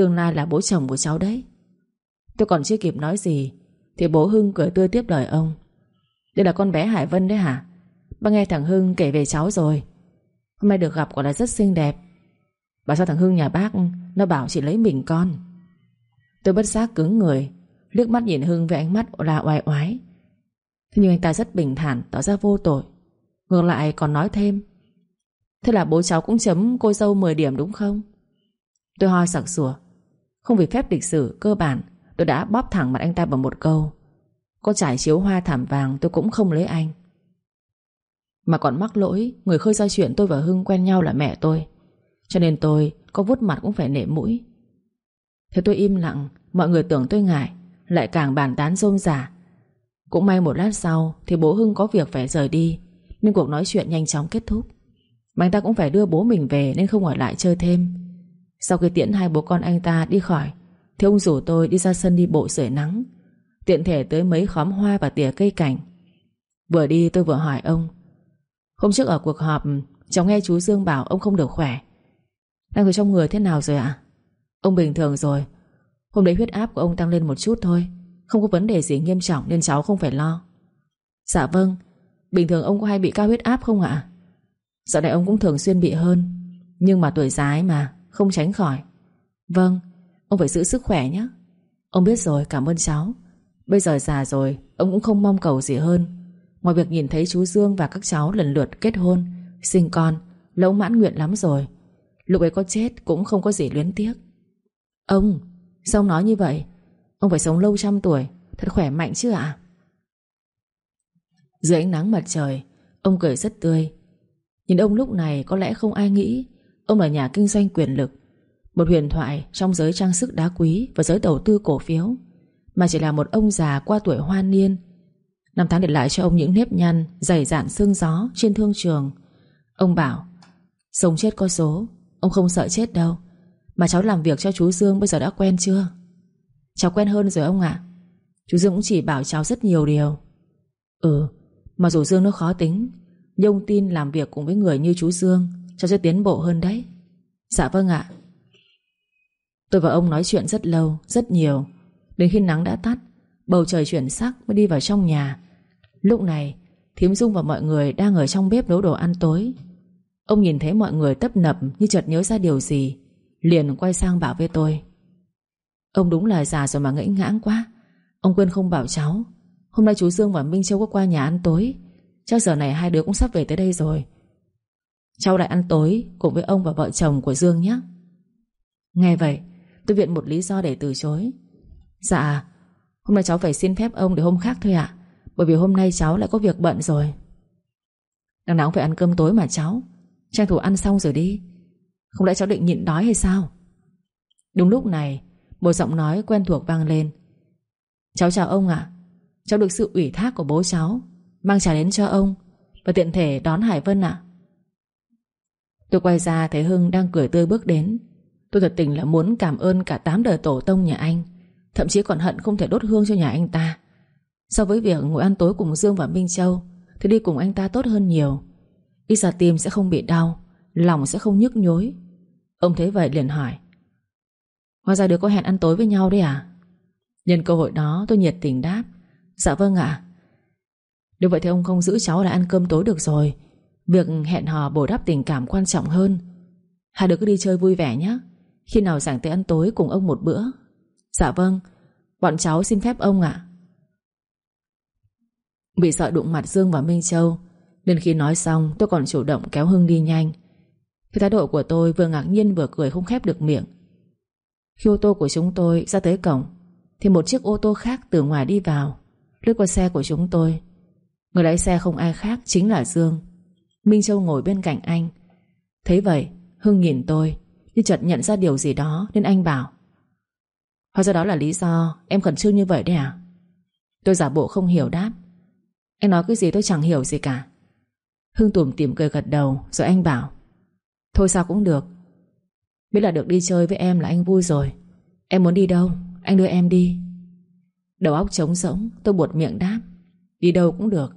Tương lai là bố chồng của cháu đấy. Tôi còn chưa kịp nói gì, Thì bố Hưng cười tươi tiếp lời ông. Đây là con bé Hải Vân đấy hả? Bà nghe thằng Hưng kể về cháu rồi. Hôm nay được gặp quả là rất xinh đẹp. Bà sao thằng Hưng nhà bác, Nó bảo chỉ lấy mình con. Tôi bất giác cứng người, Liếc mắt nhìn Hưng với ánh mắt là oai oái. Thế nhưng anh ta rất bình thản, Tỏ ra vô tội. Ngược lại còn nói thêm. Thế là bố cháu cũng chấm cô dâu 10 điểm đúng không? Tôi ho sặc sủa không vì phép lịch sử, cơ bản, Tôi đã bóp thẳng mặt anh ta bằng một câu. Có trải chiếu hoa thảm vàng, tôi cũng không lấy anh. Mà còn mắc lỗi, Người khơi ra chuyện tôi và Hưng quen nhau là mẹ tôi. Cho nên tôi có vút mặt cũng phải nể mũi. Thế tôi im lặng, Mọi người tưởng tôi ngại, Lại càng bàn tán rôm giả Cũng may một lát sau Thì bố Hưng có việc phải rời đi, Nên cuộc nói chuyện nhanh chóng kết thúc. Mà anh ta cũng phải đưa bố mình về Nên không ở lại chơi thêm. Sau khi tiễn hai bố con anh ta đi khỏi, Thì ông rủ tôi đi ra sân đi bộ sưởi nắng, Tiện thể tới mấy khóm hoa và tỉa cây cảnh. Vừa đi tôi vừa hỏi ông, Hôm trước ở cuộc họp, Cháu nghe chú Dương bảo ông không được khỏe. Đang ở trong người thế nào rồi ạ? Ông bình thường rồi, Hôm đấy huyết áp của ông tăng lên một chút thôi, Không có vấn đề gì nghiêm trọng nên cháu không phải lo. Dạ vâng Bình thường ông có hay bị cao huyết áp không ạ? Dạo này ông cũng thường xuyên bị hơn, Nhưng mà tuổi dài mà. Không tránh khỏi. Vâng Ông phải giữ sức khỏe nhé. Ông biết rồi, cảm ơn cháu. Bây giờ già rồi, Ông cũng không mong cầu gì hơn. Ngoài việc nhìn thấy chú Dương và các cháu lần lượt kết hôn, Sinh con Lâu mãn nguyện lắm rồi. Lúc ấy có chết cũng không có gì luyến tiếc. Ông, Sao ông nói như vậy? Ông phải sống lâu trăm tuổi, Thật khỏe mạnh chứ ạ? Dưới ánh nắng mặt trời, Ông cười rất tươi. Nhìn ông lúc này có lẽ không ai nghĩ Ông là nhà kinh doanh quyền lực, Một huyền thoại trong giới trang sức đá quý Và giới đầu tư cổ phiếu, Mà chỉ là một ông già qua tuổi hoa niên. Năm tháng để lại cho ông những nếp nhăn, Dày dạn sương gió trên thương trường. Ông bảo, Sống chết có số, Ông không sợ chết đâu, Mà cháu làm việc cho chú Dương bây giờ đã quen chưa? Cháu quen hơn rồi ông ạ, Chú Dương cũng chỉ bảo cháu rất nhiều điều. Ừ Mà dù Dương nó khó tính, Nhưng ông tin làm việc cùng với người như chú Dương Cháu sẽ tiến bộ hơn đấy? Dạ vâng ạ. Tôi và ông nói chuyện rất lâu, rất nhiều. Đến khi nắng đã tắt Bầu trời chuyển sắc mới đi vào trong nhà. Lúc này Thím Dung và mọi người đang ở trong bếp nấu đồ ăn tối. Ông nhìn thấy mọi người tấp nập Như chợt nhớ ra điều gì Liền quay sang bảo với tôi. Ông đúng là già rồi mà ngẫy ngãng quá. Ông quên không bảo cháu. Hôm nay chú Dương và Minh Châu có qua nhà ăn tối. Chắc giờ này hai đứa cũng sắp về tới đây rồi. Cháu lại ăn tối Cùng với ông và vợ chồng của Dương nhé. Nghe vậy, Tôi viện một lý do để từ chối. Dạ Hôm nay cháu phải xin phép ông để hôm khác thôi ạ, Bởi vì hôm nay cháu lại có việc bận rồi. Đằng nào cũng phải ăn cơm tối mà cháu. Tranh thủ ăn xong rồi đi. Không lẽ cháu định nhịn đói hay sao? Đúng lúc này, Một giọng nói quen thuộc vang lên. Cháu chào ông ạ. Cháu được sự ủy thác của bố cháu, Mang trà đến cho ông Và tiện thể đón Hải Vân ạ. Tôi quay ra thấy Hưng đang cười tươi bước đến. Tôi thật tình là muốn cảm ơn cả tám đời tổ tông nhà anh, Thậm chí còn hận không thể đốt hương cho nhà anh ta. So với việc ngồi ăn tối cùng Dương và Minh Châu, Thì đi cùng anh ta tốt hơn nhiều. Ít ra tim sẽ không bị đau, Lòng sẽ không nhức nhối. Ông thấy vậy liền hỏi, Hóa ra đứa có hẹn ăn tối với nhau đấy à? Nhân cơ hội đó, tôi nhiệt tình đáp Dạ vâng ạ. Nếu vậy thì ông không giữ cháu lại ăn cơm tối được rồi Việc hẹn hò bổ đắp tình cảm quan trọng hơn. Hai đứa cứ đi chơi vui vẻ nhé. Khi nào rảnh tới ăn tối cùng ông một bữa. Dạ vâng Bọn cháu xin phép ông ạ. Bị sợ đụng mặt Dương và Minh Châu, Nên khi nói xong tôi còn chủ động kéo Hưng đi nhanh. Cái thái độ của tôi vừa ngạc nhiên vừa cười không khép được miệng. Khi ô tô của chúng tôi ra tới cổng, Thì một chiếc ô tô khác từ ngoài đi vào, Lướt qua xe của chúng tôi. Người lái xe không ai khác chính là Dương. Minh Châu ngồi bên cạnh anh. Thấy vậy, Hưng nhìn tôi, như chợt nhận ra điều gì đó, Nên anh bảo, Hóa ra đó là lý do em khẩn trương như vậy đấy à Tôi giả bộ không hiểu đáp Anh nói cái gì tôi chẳng hiểu gì cả. Hưng tủm tỉm cười gật đầu, Rồi anh bảo, Thôi sao cũng được. Biết là được đi chơi với em là anh vui rồi. Em muốn đi đâu, Anh đưa em đi. Đầu óc trống rỗng, Tôi buột miệng đáp, Đi đâu cũng được.